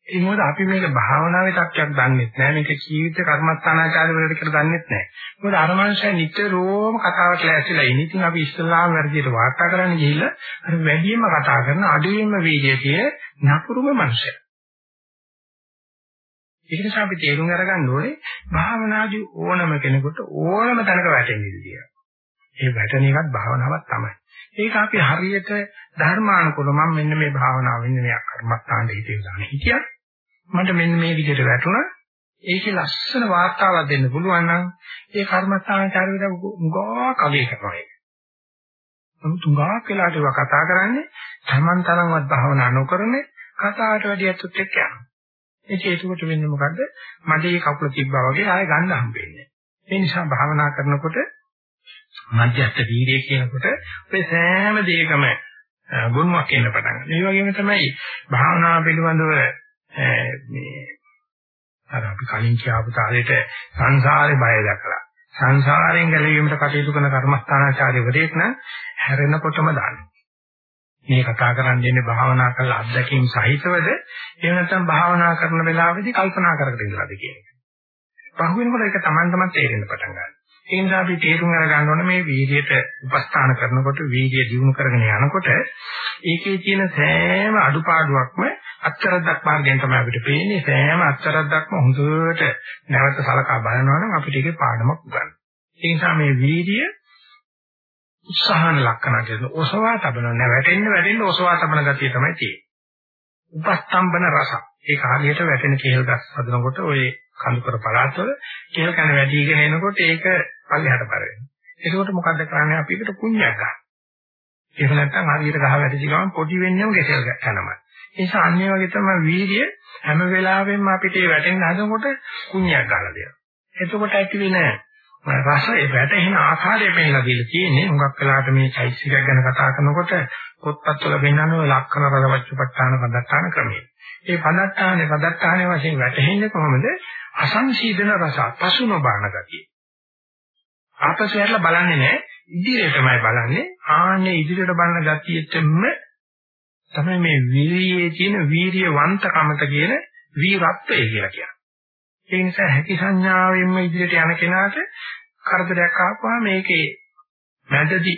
ඒ මොකද අපි මේක භාවනාවේ තත්ත්වයක් දන්නේ නැහැ. මේක ජීවිත කර්මස්ථානාචාර වලට කියලා දන්නේ නැහැ. මොකද අර මනුස්සයා නිතරම කතාවට ලෑස්තිලා ඉන්නේ. ඉතින් අපි ඉස්ලාම් වර්ගයට වාර්තා කරන්න ගිහිල්ලා අර වැඩියෙන්ම කතා කරන අඩුවෙන්ම වීර්යයේ නපුරුම මනුස්සයා. ඒක නිසා අපි තේරුම් අරගන්න ඕනේ භාවනාදී ඕනම කෙනෙකුට ඕනම තැනක වැටෙන්න ඉඩිය. ඒ වැටෙන එකත් භාවනාවක් තමයි. ඒක අපි හරියට ධර්මානුකූල මම මෙන්න මේ භාවනාව මෙන්න මේ කර්මස්ථානයේ හිතේ දාන හිතියක් මට මෙන්න මේ විදිහට වැටුණා ඒකේ ලස්සන වාර්තාවක් දෙන්න පුළුවන් නම් ඒ කර්මස්ථානචාරයට උගා කවි කරනවා ඒක. නමුත් උගා කියලාට ඒවා කතා කරන්නේ Taman තරම්වත් භාවනා නොකරන කතාවට වැඩි ඇත්තොත් එක්ක යනවා. ඒක ඒකට වෙන්නේ මොකද්ද? මඩේ කකුල තිබ්බා වගේ ආයෙ ගන්න හම්බෙන්නේ. ඒ නිසා භාවනා කරනකොට මධ්‍යස්ථ වීර්යය කියනකොට ඔය සෑම දෙයකම ගුණයක් එන්න පටන් ගන්නවා. ඒ වගේම තමයි භාවනාව පිළිබඳව මේ අර අපි කලින් කියපු තාලෙට සංසාරේ බය දැකලා සංසාරයෙන් ගැලවීමට කටයුතු කරන කර්මස්ථානාචාර්යවරයෙක් නම් හැරෙනකොටම දාන්න. මේ කතා කරන්නේ ඉන්නේ භාවනා කරලා අත්දැකීම් සහිතවද එහෙම නැත්නම් භාවනා කරන වෙලාවෙදී කල්පනා කරකට ඉඳලාද කියන එක. පහුවෙනකොට ඒක Taman තමයි තේරෙන්න පටන් ගන්නවා. ඒ නිසා අපි තේරුම් අරගන්න ඕනේ මේ වීර්යයට උපස්ථාන කරනකොට වීර්යය දියුණු කරගෙන යනකොට ඒකේ තියෙන සෑම අඩුපාඩුවක්ම අත්තරද්දක් මාර්ගයෙන් තමයි අපිට පේන්නේ සෑම අත්තරද්දක්ම හොඳට නැවත සලකා බලනවා නම් අපිට ඒකේ පාඩමක් ගන්න. ඒ නිසා මේ වීර්යය උත්සාහන ලක්ෂණ කියන ඔසවා තබන නැවැටෙන්න වැටෙන්න ඔසවා තබන ගතිය තමයි තියෙන්නේ. උපස්තම්බන රස. ඒක හරියට වැටෙන කේල් ගස් හදනකොට ඔය කඳුකර පළාතවල කේල් කන වැඩිගෙන එනකොට ඒක පල්ලෙහාට බර වෙනවා. ඒකෝට මොකද්ද කරන්නේ අපි එකට කුණ්‍යක් ගන්න. ඒක නැත්තම් හරියට ගහ වැටිච්ච ගමන් පොඩි වෙන්නේම කෙසෙල් කනමයි. ඒ නිසා අන්නේ වගේ තමයි වීර්ය හැම වෙලාවෙම අපිට වැටෙන්න හදනකොට කුණ්‍යක් ගන්න දෙනවා. එතකොට ඇති වෙන රසය වැටෙන ආකාරය පෙන්නලා දීලා තියෙන්නේ හුඟක් වෙලාවට මේ චෛත්‍යිකයක් ගැන කතා කරනකොට පොත්පත්වල පෙන්නන ඔය ලක්ෂණ රසවච්චපට්ඨාන පදත්තාන ක්‍රමය. ඒ පදත්තානේ පදත්තානේ වශයෙන් වැටෙන්නේ කොහොමද? අසංසීදන රස, පසුන බාන ගතිය. ආපසු හැරලා බලන්නේ නැහැ. ඉදිරියටමයි බලන්නේ. ආන්නේ ඉදිරියට බලන ගතියෙත්ම තමයි මේ වීරියේ තියෙන වීරියවන්තකමත කියන වීරත්වය කියලා කියන්නේ. ඒ නිසා හැකි සංඥාවෙන්ම ඉදිරියට යන කෙනාට කරදරයක් ආපුවා මේකේ මැදදී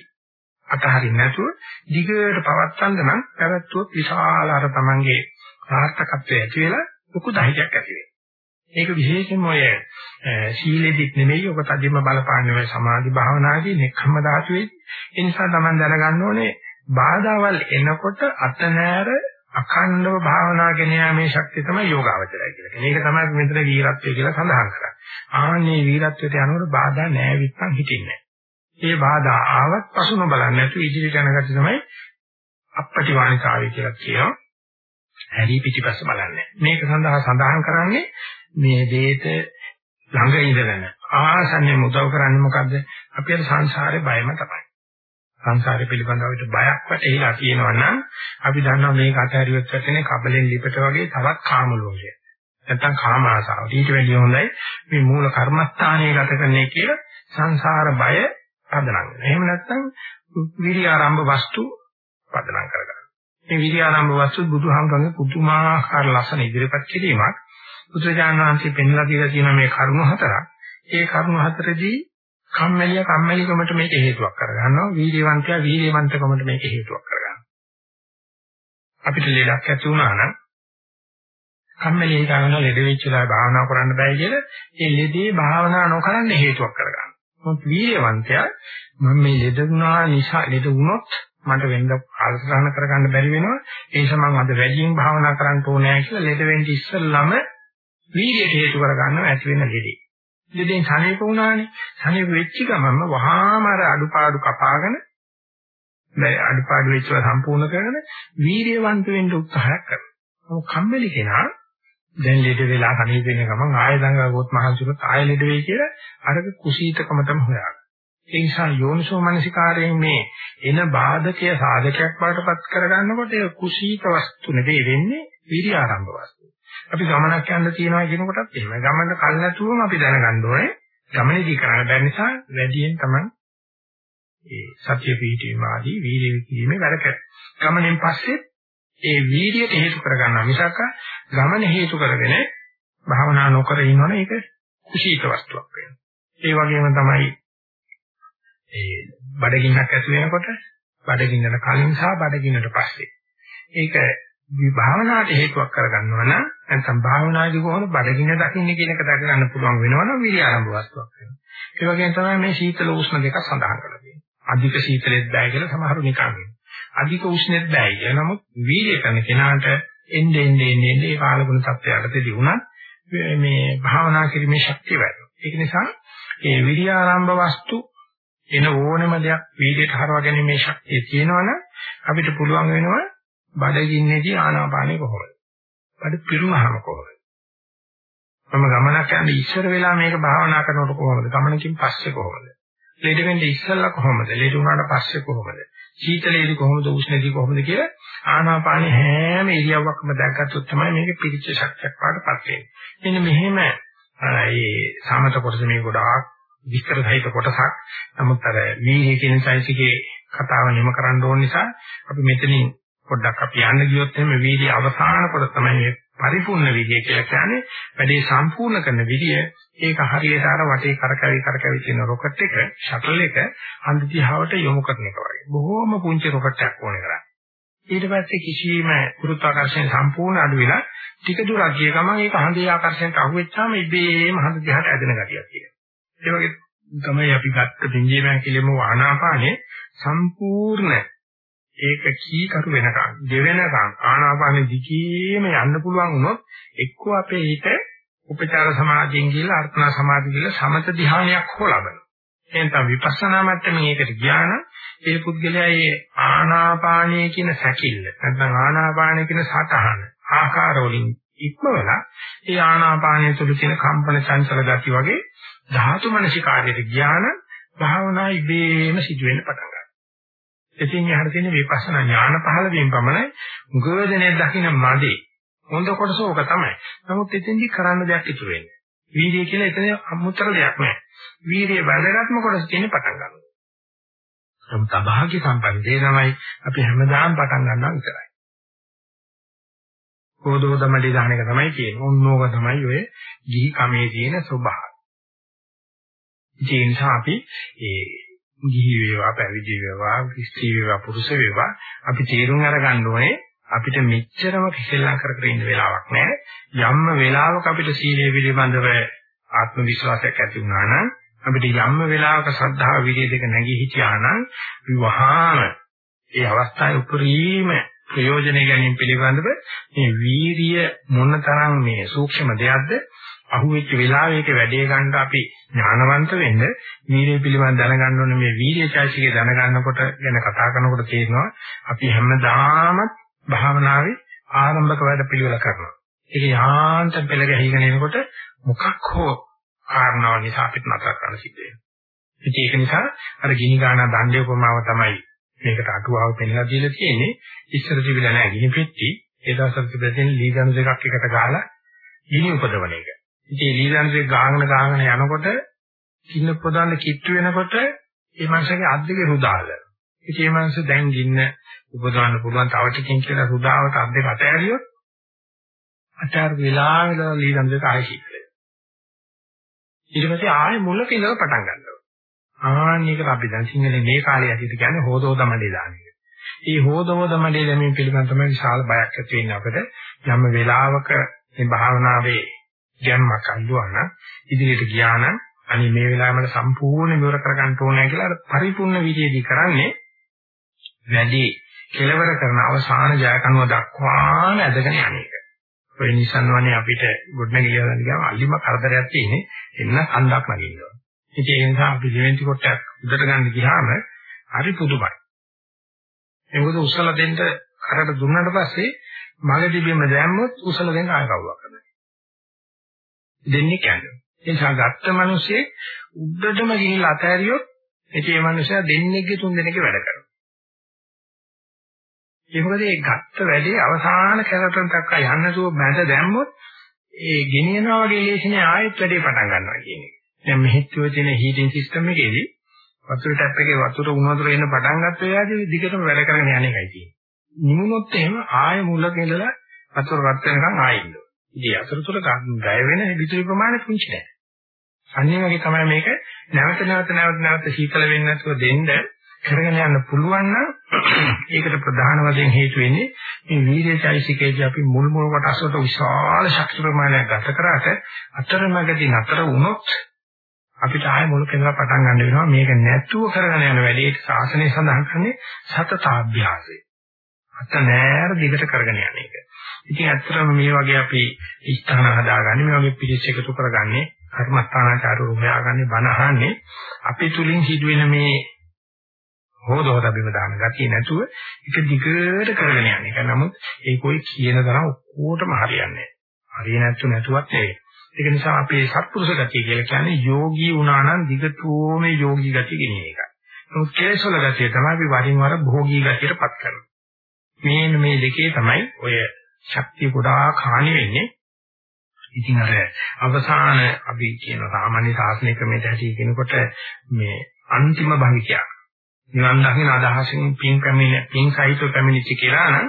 අතහරින්න නැතුව දිගට පවත්තන්න නම් පැවැත්වුවොත් විශාල අර තමන්ගේ සාර්ථකත්වය ඇති වෙලා ලොකු ධෛර්යයක් ඇති වෙනවා. ඒක විශේෂයෙන්ම ඔය සීලෙදිත් නෙමෙයි ඔක තදින්ම බලපාන්නේ ඔය සමාධි භාවනාදී නෙක්ඛම්ම ධාතුවේ. ඒ නිසා තමයි දැනගන්න ඕනේ බාධාවල් එනකොට අත නෑර අඛණ්ඩව භාවනා ගෙන යාමේ ශක්තිය තමයි යෝගාවචරය කියලා කියන්නේ. මේක තමයි මෙතන වීරත්වය කියලා සඳහන් කරන්නේ. ආන්නේ වීරත්වයට යනකොට බාධා නෑ විත්පන් හිටින්නේ. ඒ බාධා ආවත් පසුම බලන්නේ නැතුව ඉදිරියට යන ගැටි තමයි අපපටිවාණිකාවය කියලා කියනවා. හැරි පිටිපස්ස බලන්නේ. මේක සඳහා සඳහන් කරන්නේ මේ දෙයට ළඟ ඉඳගෙන ආසන්නෙම උදව් කරන්නේ මොකද්ද? අපි අර සංසාරේ බයම තමයි. සංසාරය පිළිබඳව අපිට බයක් වැටහිලා තියෙනවා නම් අපි දන්නවා මේක අතහැරියොත් වැටෙන්නේ කබලෙන් ලිපට වගේ තවත් කාම ලෝකයක්. නැත්නම් කාම ආසාවට. ඊට වැඩිය හොඳයි මේ මූල කර්මස්ථානයේ ගත කරන්නේ කියලා සංසාර බය පදනම් වෙනවා. එහෙම නැත්නම් විරි ආරම්භ වස්තු පදනම් කරගන්න. මේ විරි ආරම්භ වස්තු බුදුහාමුදුරන්ගේ පුදුමාකාර ලස්සන ඉදිරිපත් කිරීමක්. බුදුරජාණන් වහන්සේ පෙන්ලා දීලා තියෙන මේ කරුණු හතරක්. ඒ කරුණු හතරදී කම්මැලිය කම්මැලිකමට මේක හේතුවක් කරගන්නවා. වීර්යවන්තයා වීර්යවන්තකමට මේක හේතුවක් කරගන්නවා. අපිට ලෙඩක් ඇති වුණා නම් කම්මැලි හිතාගෙන ලෙඩ වෙච්ච ලා භාවනා කරන්න බෑ කියලා ඒ ලෙඩේ භාවනා නොකරන්න හේතුවක් කරගන්නවා. මොකද වීර්යවන්තයා මම මේ ලෙඩ වුණා නිසා ලෙඩ වුණොත් මට වෙන්න ආල්සරණ කරගන්න බැරි වෙනවා. ඒ නිසා මම අද වැඩියෙන් භාවනා කරන්න ඕනේ කියලා ලෙඩ වෙන්න ඉස්සෙල්ලම වීර්යයට හේතු කරගන්නවා ඇති වෙන ලෙඩේ. ලෙඩෙන් සනීප වුණානේ. සනීප වෙච්ච ගමන්ම වහාම අර අඩුපාඩු කපාගෙන දැන් අඩුපාඩු වෙච්චව සම්පූර්ණ කරගෙන වීර්යවන්ත වෙන්න උත්සාහයක් කරනවා. කම්මැලි කෙනා දැන් ලෙඩ වෙලා කණී වෙන ගමන් ආය දඟලගොත් මහන්සියොත් ආය ලෙඩ වෙයි කියලා අරක කුසීතකම තමයි හොයාගන්න. ඒ නිසා යෝනිසෝ මනසිකාරයෙන් මේ එන බාධකය සාධකයක් බවටපත් කරගන්නකොට ඒ කුසීත වස්තු නෙවෙයි වෙන්නේ විරි ආරම්භ වස්තු. අපි ගමනක් යන්න තියනවා කියනකොටත් එහෙම ගමන කල් නැතුවම අපි දැනගන්න ඕනේ ගමනේදී කරන්න බැරි නිසා වැඩියෙන් තමයි ඒ සත්‍ය පිහිටීම ආදී වීර්ය විකිරීමේ වැඩ කරන්නේ. ගමනෙන් පස්සේ ඒ වීර්යයට හේතු කරගන්නවා මිසක් ගමන හේතු කරගෙන භාවනා නොකර ඉන්නවනේ ඒක කුසීත වස්තුවක් වෙනවා. ඒ වගේම තමයි ඒ බඩගින්නක් ඇති වෙනකොට බඩගින්නට කලින් සහ බඩගින්නට පස්සේ ඒක භාවනාවට හේතුවක් කරගන්නවා නම් නැත්නම් භාවනාදී කොහොමද බඩගින්න දකින්නේ කියන එක දැක ගන්න පුළුවන් වෙනවනම් විරි ආරම්භ වස්තුවක් වෙනවා. ඒ වගේම තමයි මේ සීතල උෂ්ණ දෙක සඳහන් කරලා තියෙන්නේ. අධික සීතලෙත් බෑ කියලා සමහරු නිකන් වෙනවා. අධික උෂ්ණෙත් බෑයි කියලා. නමුත් වීර්ය කරන කෙනාට එන්නේ එන්නේ එන්නේ ඒ කාලගුණ තත්ත්වයකටදී වුණත් මේ භාවනා කිරීමේ ශක්තිය වැඩිවෙනවා. ඒක නිසා ඒ විරිය ආරම්භ වස්තු එන ඕනම දෙයක් වීර්යයට හරවා ගැනීමේ ශක්තිය තියෙනවනම් අපිට පුළුවන් වෙනවා බඩගින්නේදී ආනාපානෙ කොහොමද? බඩ පිරුණාම කොහොමද? මම ගමනක් යන්නේ ඉස්සර වෙලා මේක භාවනා කරනකොට කොහොමද? ගමනකින් පස්සේ කොහොමද? ලෙඩ වෙන්නේ ඉස්සෙල්ලා කොහොමද? ලෙඩ වුණාට පස්සේ කොහොමද? සීතලේදී කොහොමද උෂ්ණේදී කොහොමද කියලා ආනාපානේ හැම ඉරියව්වක්ම දැක්කත් තමයි මේක පිළිච්ච ශක්තියක් වඩපත් වෙන්නේ. මෙන්න මෙහෙම ඒ සමත කොටස මේ ගොඩාක් විස්තර සහිත කොටසක්. නමුත් අර වීර්ය කියන සයිසිකේ කතාව නිම කරන්න ඕන නිසා අපි මෙතනින් පොඩ්ඩක් අපි යන්න ගියොත් එහෙම වීර්ය අවසාන කොට තමයි මේ පරිපූර්ණ විදිය කියලා කියන්නේ වැඩේ සම්පූර්ණ කරන විදිය ඒක හරියට අර වටේ කරකැවි කරකැවි තියෙන රොකට් එක ෂටල් එක හන්ද දිහාවට යොමු කරන එක වගේ. බොහොම පුංචි රොකට් එකක් ඕනේ කරන්නේ. ඊට පස්සේ කිසියම් ගුරුත්වාකර්ෂණ සම්පූර්ණ අඩු වෙලා ටික දුරක් ගිය ගමන් ඒක හන්දේ ආකර්ෂණයට අහු වෙච්චාම ඉබේම හන්ද දිහාට ඇදෙන ගතියක් තියෙනවා. ඒ වගේ තමයි අපි ගත්ත පින්ජීමයන් කිලිම ආනාපානේ සම්පූර්ණ ඒක කීකරු වෙනකන් දෙවෙනකන් ආනාපාන දිගේම යන්න පුළුවන් වුණොත් එක්කෝ අපේ හිත උපචාර සමාධියෙන් කියලා අර්ථනා සමාධිය කියලා සමත ධ්‍යානයක් හෝ ලබනවා. එහෙනම් විපස්සනා මට්ටමේ ඒකට ගියා නම් ඒ පුද්ගලයා ඒ ආනාපානයේ කියන සැකිල්ල නැත්නම් ආනාපානයේ කියන සතහන ආකාර වලින් ඉක්මවලා ඒ ආනාපානය තුළ තියෙන කම්පන චංචල ගති වගේ ධාතු මනසිකාරයට ගියා නම් භාවනා ඉබේම සිදුවෙන්න පටන් ගන්නවා. එතින් යහට තියෙන විපස්සනා ඥාන පහළ වීම පමණයි ගෝධනේ දකින්න මදේ හොඳ කොටස ඕක තමයි. නමුත් එතෙන්දි කරන්න දෙයක් ඉතුරු වෙන්නේ. වීර්යය කියලා එතන අමුතර දෙයක් නෑ. වීර්යය වැදගත්ම කොටස කියන්නේ පටන් ගන්නවා. නමුත් අභාග්‍ය සම්පන්දේ තමයි අපි හැමදාම පටන් ගන්නවා විතරයි. කෝදෝදමඩි දාන එක තමයි කියන්නේ. ඕනෝක තමයි ඔය ගිහි කමේ තියෙන ස්වභාවය. ඒ නිසා අපි ඒ ගිහි වේවා පැවිදි වේවා ස්ත්‍රී වේවා පුරුෂ වේවා අපි තේරුම් අරගන්න ඕනේ අපිට මෙච්චරම කිසෙල්ලා කර කර ඉන්න වෙලාවක් නැහැ. යම්ම වෙලාවක අපිට සීලය පිළිබඳව ආත්ම විශ්වාසයක් ඇති වුණා නම් අපිට යම්ම වෙලාවක ශ්‍රද්ධාව විරිය දෙක නැගී හිටියා නම් විවහාම ඒ අවස්ථාවේ උපරිම ප්‍රයෝජනෙ ගැනීම පිළිබඳව මේ වීරිය මොනතරම් මේ සූක්ෂම දෙයක්ද අහුවෙච්ච වෙලාවෙක වැඩේ ගන්න අපි ඥානවන්ත වෙන්න වීරිය පිළිබඳ දැනගන්න ඕනේ මේ වීරිය චෛසිකේ දැනගන්නකොට ගැන කතා කරනකොට තේරෙනවා අපි හැමදාම භාවනාවේ ආරම්භක වැඩ පිළිවෙල කරනවා. ඒක යාන්තම් පෙළ ගැහිගෙන එනකොට මොකක් හෝ කාරණාව නිසා අපිට නතර කරන්න සිද්ධ වෙනවා. ඒක නිසා අර ගිනි ගාන දණ්ඩේ උපමාව තමයි මේකට අටුවාව පෙන්නලා දීලා තියෙන්නේ. ඉස්සර තිබිලා නැහැ ගිනි පෙට්ටි. ඒ දවස්වල තිබෙන ලී ගණු දෙකක් එකට ගහලා ගිනි උපදවන එක. ඉතින් ලීලන්සේ ගාගෙන ගාගෙන යනකොට කින්න ප්‍රදාන කිට්ටු වෙනකොට ඒ මනුස්සගේ අත් දෙකේ රුදාල. ඉතින් මේ මනුස්ස දැන් ගින්න උපදවන්න පුළුවන් තව ටිකකින් කියලා රුදාවට අත් දෙක අතෑරියොත් අතෑර වෙලාවෙල ලීලන්සේට ආයෙ හිටේ. ඊට පස්සේ ආයෙ මුලක ඉඳලා පටන් ගන්නවා. ආන්නේක අපි දැන් සිංහලේ මේ කාලේ ඇහිද කියන්නේ හොදෝද මඩේ දාන එක. මේ හොදෝද මඩේ දැමීම පිළිබඳ තමයි විශාල බයක් ඇති වෙන්නේ අපිට. යම් වෙලාවක මේ භාවනාවේ ගැම්මක් අල්ලුවා නම් ඉදිරියට ගියා නම් අනේ මේ වෙලාවෙ මට සම්පූර්ණ විවර කරගන්න ඕනේ කියලා අර පරිපූර්ණ විදියේදී කරන්නේ වැඩි කෙලවර කරන අවසාන ජයකනුව දක්වාම ඇදගෙන යන්නේක. ඔය නිසන්වනේ අපිට ගොඩනැගිලි ගන්න ගියාම අල්ලිම කරදරයක් තියෙන්නේ එන්න අන්දක් නගින්නවා. ඉතින් ඒ නිසා අපි දෙවෙනි කොටයක් උදට ගන්න ගියාම හරි පුදුමයි. ඒ මොකද උසල දෙන්න කරට දුන්නාට පස්සේ මගදී බිම දැම්මොත් උසල දෙන්න ආය කවුවක් කරන්නේ. දෙන්නේ කියන්නේ. ඒ නිසා ගත්ත මිනිස්සේ උඩටම ගිහිල්ලා අතහැරියොත් ඉතින් මේ මිනිසා දෙන්නේගේ තුන් දෙනෙක්ගේ වැඩ කරනවා. ඒ මොකද ඒ ගත්ත වැඩේ අවසාන කැරටන් දක්වා යන්න නැතුව මැද දැම්මොත් ඒ ගෙනියනවා වගේ ලේසිනේ ආයෙත් වැඩේ පටන් ගන්නවා කියන එක. දැන් මෙහෙත්තුව තියෙන හීටින් සිස්ටම් එකේදී වතුර ටැප් එකේ වතුර උණු වතුර එන්න පටන් ගත්ත වෙලාවේදී දිගටම වැඩ කරගෙන යන එකයි තියෙන්නේ. නිමුනොත් එහෙම ආයෙ මුලක ඉඳලා වතුර රත් වෙනකන් ආයෙ ඉන්නවා. ඉතින් අතරතුර ගය වෙන විදුලි ප්‍රමාණය පුංචි නෑ. අනිත් වගේ තමයි මේක නැවත නැවත නැවත නැවත සීතල වෙන්නේ නැතුව දෙන්න කරගෙන යන්න පුළුවන් නම් ඒකට ප්‍රධාන වශයෙන් හේතු වෙන්නේ මේ වීර්යචෛසිකේදී අපි මුල් මුල් කොටස් වලට විශාල ශක්ති ප්‍රමාණයක් ගත කරාට අතරමැදදී නතර වුණොත් අපිට ආයෙ මුල කෙනලා පටන් ගන්න වෙනවා මේක නැතුව කරගෙන යන වැඩේ සාසනය සඳහන් කරන්නේ සතතාභ්‍යාසය. අත නෑර දිගට කරගෙන යන එක. ඉතින් ඇත්තටම මේ වගේ අපි ස්ථාන හදාගන්නේ මේ වගේ පිළිස් එකතු කරගන්නේ කර්මස්ථානාචාරවරු හොයාගන්නේ බණ අහන්නේ අපි තුලින් සිදුවෙන මේ හොදෝද බිම දාන ගතිය නැතුව එක දිගට කරගෙන යන එක. නමුත් ඒ કોઈ කියන තරම් ඔක්කොටම හරියන්නේ නැහැ. හරිය නැත්තු නැතුවත් ඒක. ඒක නිසා අපේ සත්පුරුෂ ගතිය කියලා කියන්නේ යෝගී වුණා නම් දිගටම යෝගී ගතිය ගෙනියන එකයි. නමුත් කේසල ගතිය තමයි අපි වරින් වර භෝගී ගතියටපත් කරන්නේ. මේ මේ දෙකේ තමයි ඔය ශක්තිය ගොඩාක් හානි වෙන්නේ. ඉතින් අර අවසාන අපි කියන සාමාන්‍ය සාසනික ක්‍රමයට හැටි කියනකොට මේ අන්තිම භවිකය නිවන් දකින අදහසින් පින් පැමිණ පින් සහිත පැමිණිච්ච කියලා නම්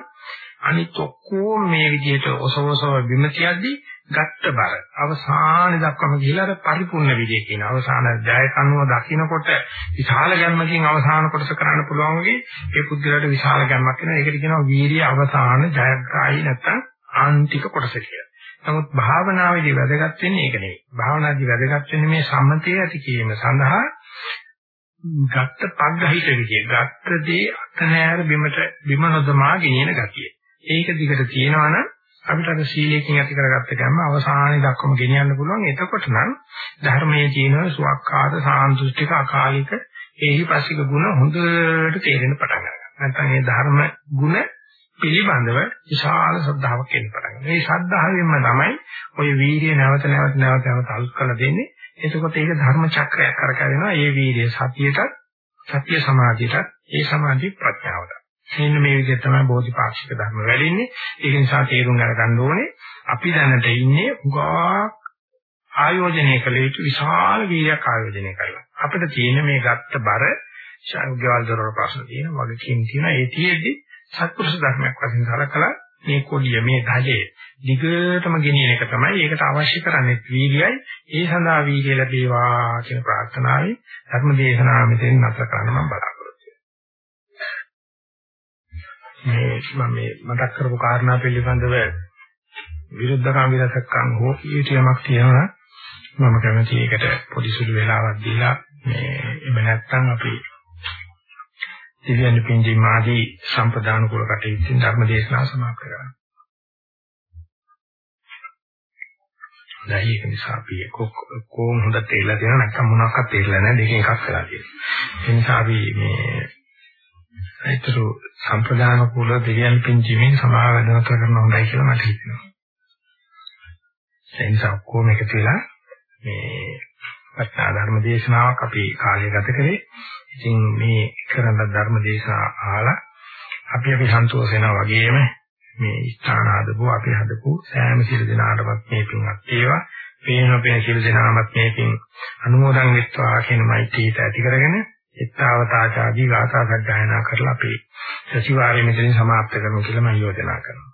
අනිත් ඔක්කොම මේ විදිහට ඔසවසව බිම තියද්දි ගත්ත බර අවසාන දක්වාම ගිහිලා අර පරිපූර්ණ විදිය කියන අවසාන ජය කනුව දකින්නකොට විශාල ගැම්මකින් අවසාන කොටස කරන්න පුළුවන් වගේ ඒ පුද්ගලයාට විශාල ගැම්මක් වෙනවා ඒකට කියනවා වීර්ය අවසාන ජයග්‍රාහී නැත්තම් ආන්තික කොටස කියලා. නමුත් භාවනාවේදී වැදගත් වෙන්නේ ඒක නෙවෙයි. භාවනාවේදී වැදගත් වෙන්නේ මේ සම්මතය ඇති කිරීම සඳහා ගත්ත පග්ගහිත විදිය ගත්ත දේ අතනෑර බිමට බිම නොදමා ගෙනියන ගතිය. ඒක දිගට තියෙනවා නම් අපිට අර සීලයෙන් ඇති කරගත්ත ගැම්ම අවසානයේ දක්වම ගෙනියන්න පුළුවන්. එතකොට නම් ධර්මයේ තියෙන සුවක්කාද සාන්තුෂ්ඨික අකාලික ඒහිපස්සික ගුණ හොඳට තේරෙන්න පටන් ගන්නවා. නැත්නම් මේ ධර්ම ගුණ පිළිබඳව විශාල ශ්‍රද්ධාවක් එන්න පටන් ගන්නවා. මේ ශ්‍රද්ධාවෙන්ම තමයි ඔය වීර්යය නැවත නැවත නැවත නැවත අලුත් කරලා දෙන්නේ. එතකොට ඒක ධර්ම චක්‍රයක් කරකැවෙනවා. ඒ වීර්යය සතියටත් සතිය සමාධියටත් ඒ සමාධි ප්‍රඥාවටත්. මෙන්න මේ විදිහට තමයි බෝධිපාක්ෂික ධර්ම වැඩින්නේ. ඒක නිසා තේරුම් අරගන්න ඕනේ අපි දැනට ඉන්නේ උගා ආයෝජනය කළ යුතු විශාල වීර්යයක් ආයෝජනය කරලා. අපිට තියෙන මේ ගත්ත බර ශාන්තිවල් දරන ප්‍රශ්න තියෙන වගකීම් තියෙන ඒ තියෙද්දි සත්පුරුෂ ධර්මයක් වශයෙන් කලකලා මේ කොඩිය මේ ධජය දිගටම ගෙනියන එක තමයි ඒකට අවශ්‍ය කරන්නේ වීර්යයි ඒ සඳහා වීර්ය ලැබේවා කියන ප්‍රාර්ථනාවයි ධර්ම දේශනාව මෙතෙන් නැතර කරන්න මම බලාපොරොත්තු මේ මම මේ මතක් කරපු කාරණා පිළිබඳව විරුද්ධකම් විරසකම් හෝ ඊටියමක් තියෙනවා මම කැමති ඒකට පොඩි සුළු වෙලාවක් දීලා මේ එම නැත්තම් අපි දිව්‍යන් පින්දි මාදී සම්පදාන කුල කටයුත්තෙන් ධර්ම දේශනාව සමාප්ත කරනවා. දැන් ඒක නිසා අපි කොහොම හොඳට තේරලා තියෙනවා නැත්නම් මොනවාක්වත් තේරලා නැහැ දෙකෙන් එකක් වෙලා තියෙනවා. ඒ නිසා අපි මේ ඒතරු සම්ප්‍රදාන කුල දෙවියන් පින්ජීමෙන් සමාව වැඩම කරන හොඳයි කියලා මට හිතෙනවා. ඒ නිසා කොහොම එකතු වෙලා මේ වචනා ධර්ම දේශනාවක් අපි කාලය ගත කරේ. ඉතින් මේ කරන ධර්ම දේශනා අහලා අපි අපි සන්තෝෂ වෙනා වගේම මේ ස්ථාන හදපු අපි හදපු සෑම සිල් දිනාටමත් මේ පින්වත් ඒවා පේන පේන සිල් දිනාමත් මේ පින් අනුමෝදන් වෙත්වා කියන මෛත්‍රියට ඇති කරගෙන එක්තාවතාචාදී ගාථා සජ්ජායනා කරලා අපි සතිವಾರයේ මෙතනින් સમાપ્ત කරමු කියලා මම යෝජනා කරනවා.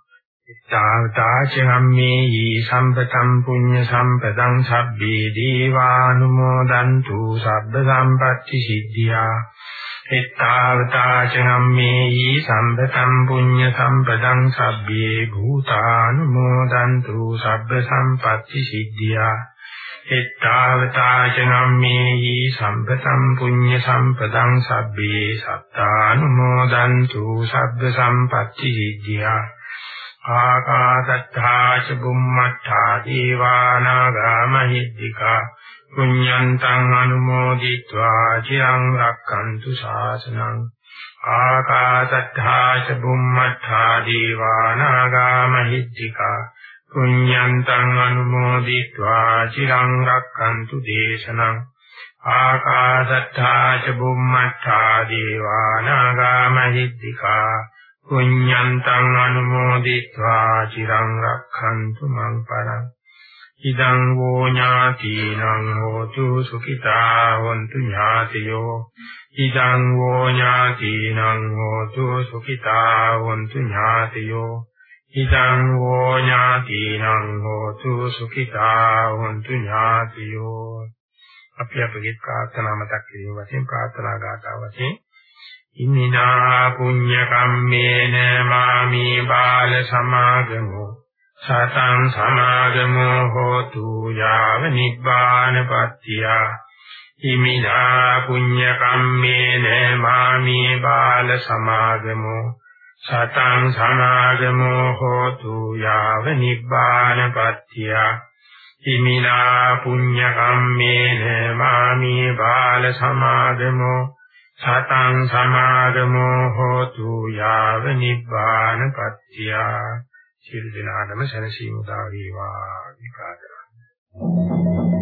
එක්තාවතාචම්මේ ඊ සම්පතම් පුඤ්ඤ සම්පතං සබ්බේ දීවානුමෝදන්තු සබ්බ සම්පත්‍ති සිද්ධියා. එක්තාවතාචම්මේ ඊ සම්පතම් පුඤ්ඤ සම්පතං සබ්බේ භූතානුමෝදන්තු සබ්බ සම්පත්‍ති සිද්ධියා. එත්තාවතාචනම්මේහි සම්පතම් පුඤ්ඤ සම්පතං සබ්බේ සත්තානුමෝදන්තු සබ්බ සම්පත්ති සිද්ධා ආකාසත්තා ච බුම්මත්තා දීවානාගා මහිද්దికා පුඤ්ඤන්තං අනුමෝදිत्वा චිරං රක්칸තු ශාසනං. ආකාසත්තා ච බුම්මත්තා දීවානාගා මහිද්దికා පුඤ්ඤන්තං අනුමෝදිत्वा චිරං රක්ඛන්තු දේශනං ආකාශත්තා ච බුම්මත්තා දේවානාගා මහිද්దికා පුඤ්ඤන්තං අනුමෝදිत्वा චිරං රක්ඛන්තු මං පරං ඉදං වෝ ඥාතිනං හෝතු සුඛිතා හොන්තු ඥාතියෝ ඉදං වෝ ඥාතිනං හෝතු සුඛිතා හොන්තු ඥාතියෝ ඉදං වෝ ඥාතිනං හෝතු සුඛිතා වന്തു ඥාතියෝ. අපි අපගේ ප්‍රාර්ථනා මතක් කිරීම වශයෙන් ප්‍රාර්ථනා ගාථා වශයෙන්. ඉන්නා පුඤ්ඤ කම්මේන මාමි බාල සමාගමෝ. සතං සමාගමෝ හෝතු යාව නිබ්බානපත්තිය ඉමිනා පුඤ්ඤ කම්මේන මාමි බාල සමාගමෝ. සතං සමාගමෝ හෝතු යාව නිබ්බානපත්තිය ඉමිනා පුඤ්ඤ කම්මේන මාමි බාල සමාගමෝ සතං සමාගමෝ හෝතු යාව නිබ්බානපත්තිය සියලු දෙනාටම සැනසීම උදා වේවා. විපාකරා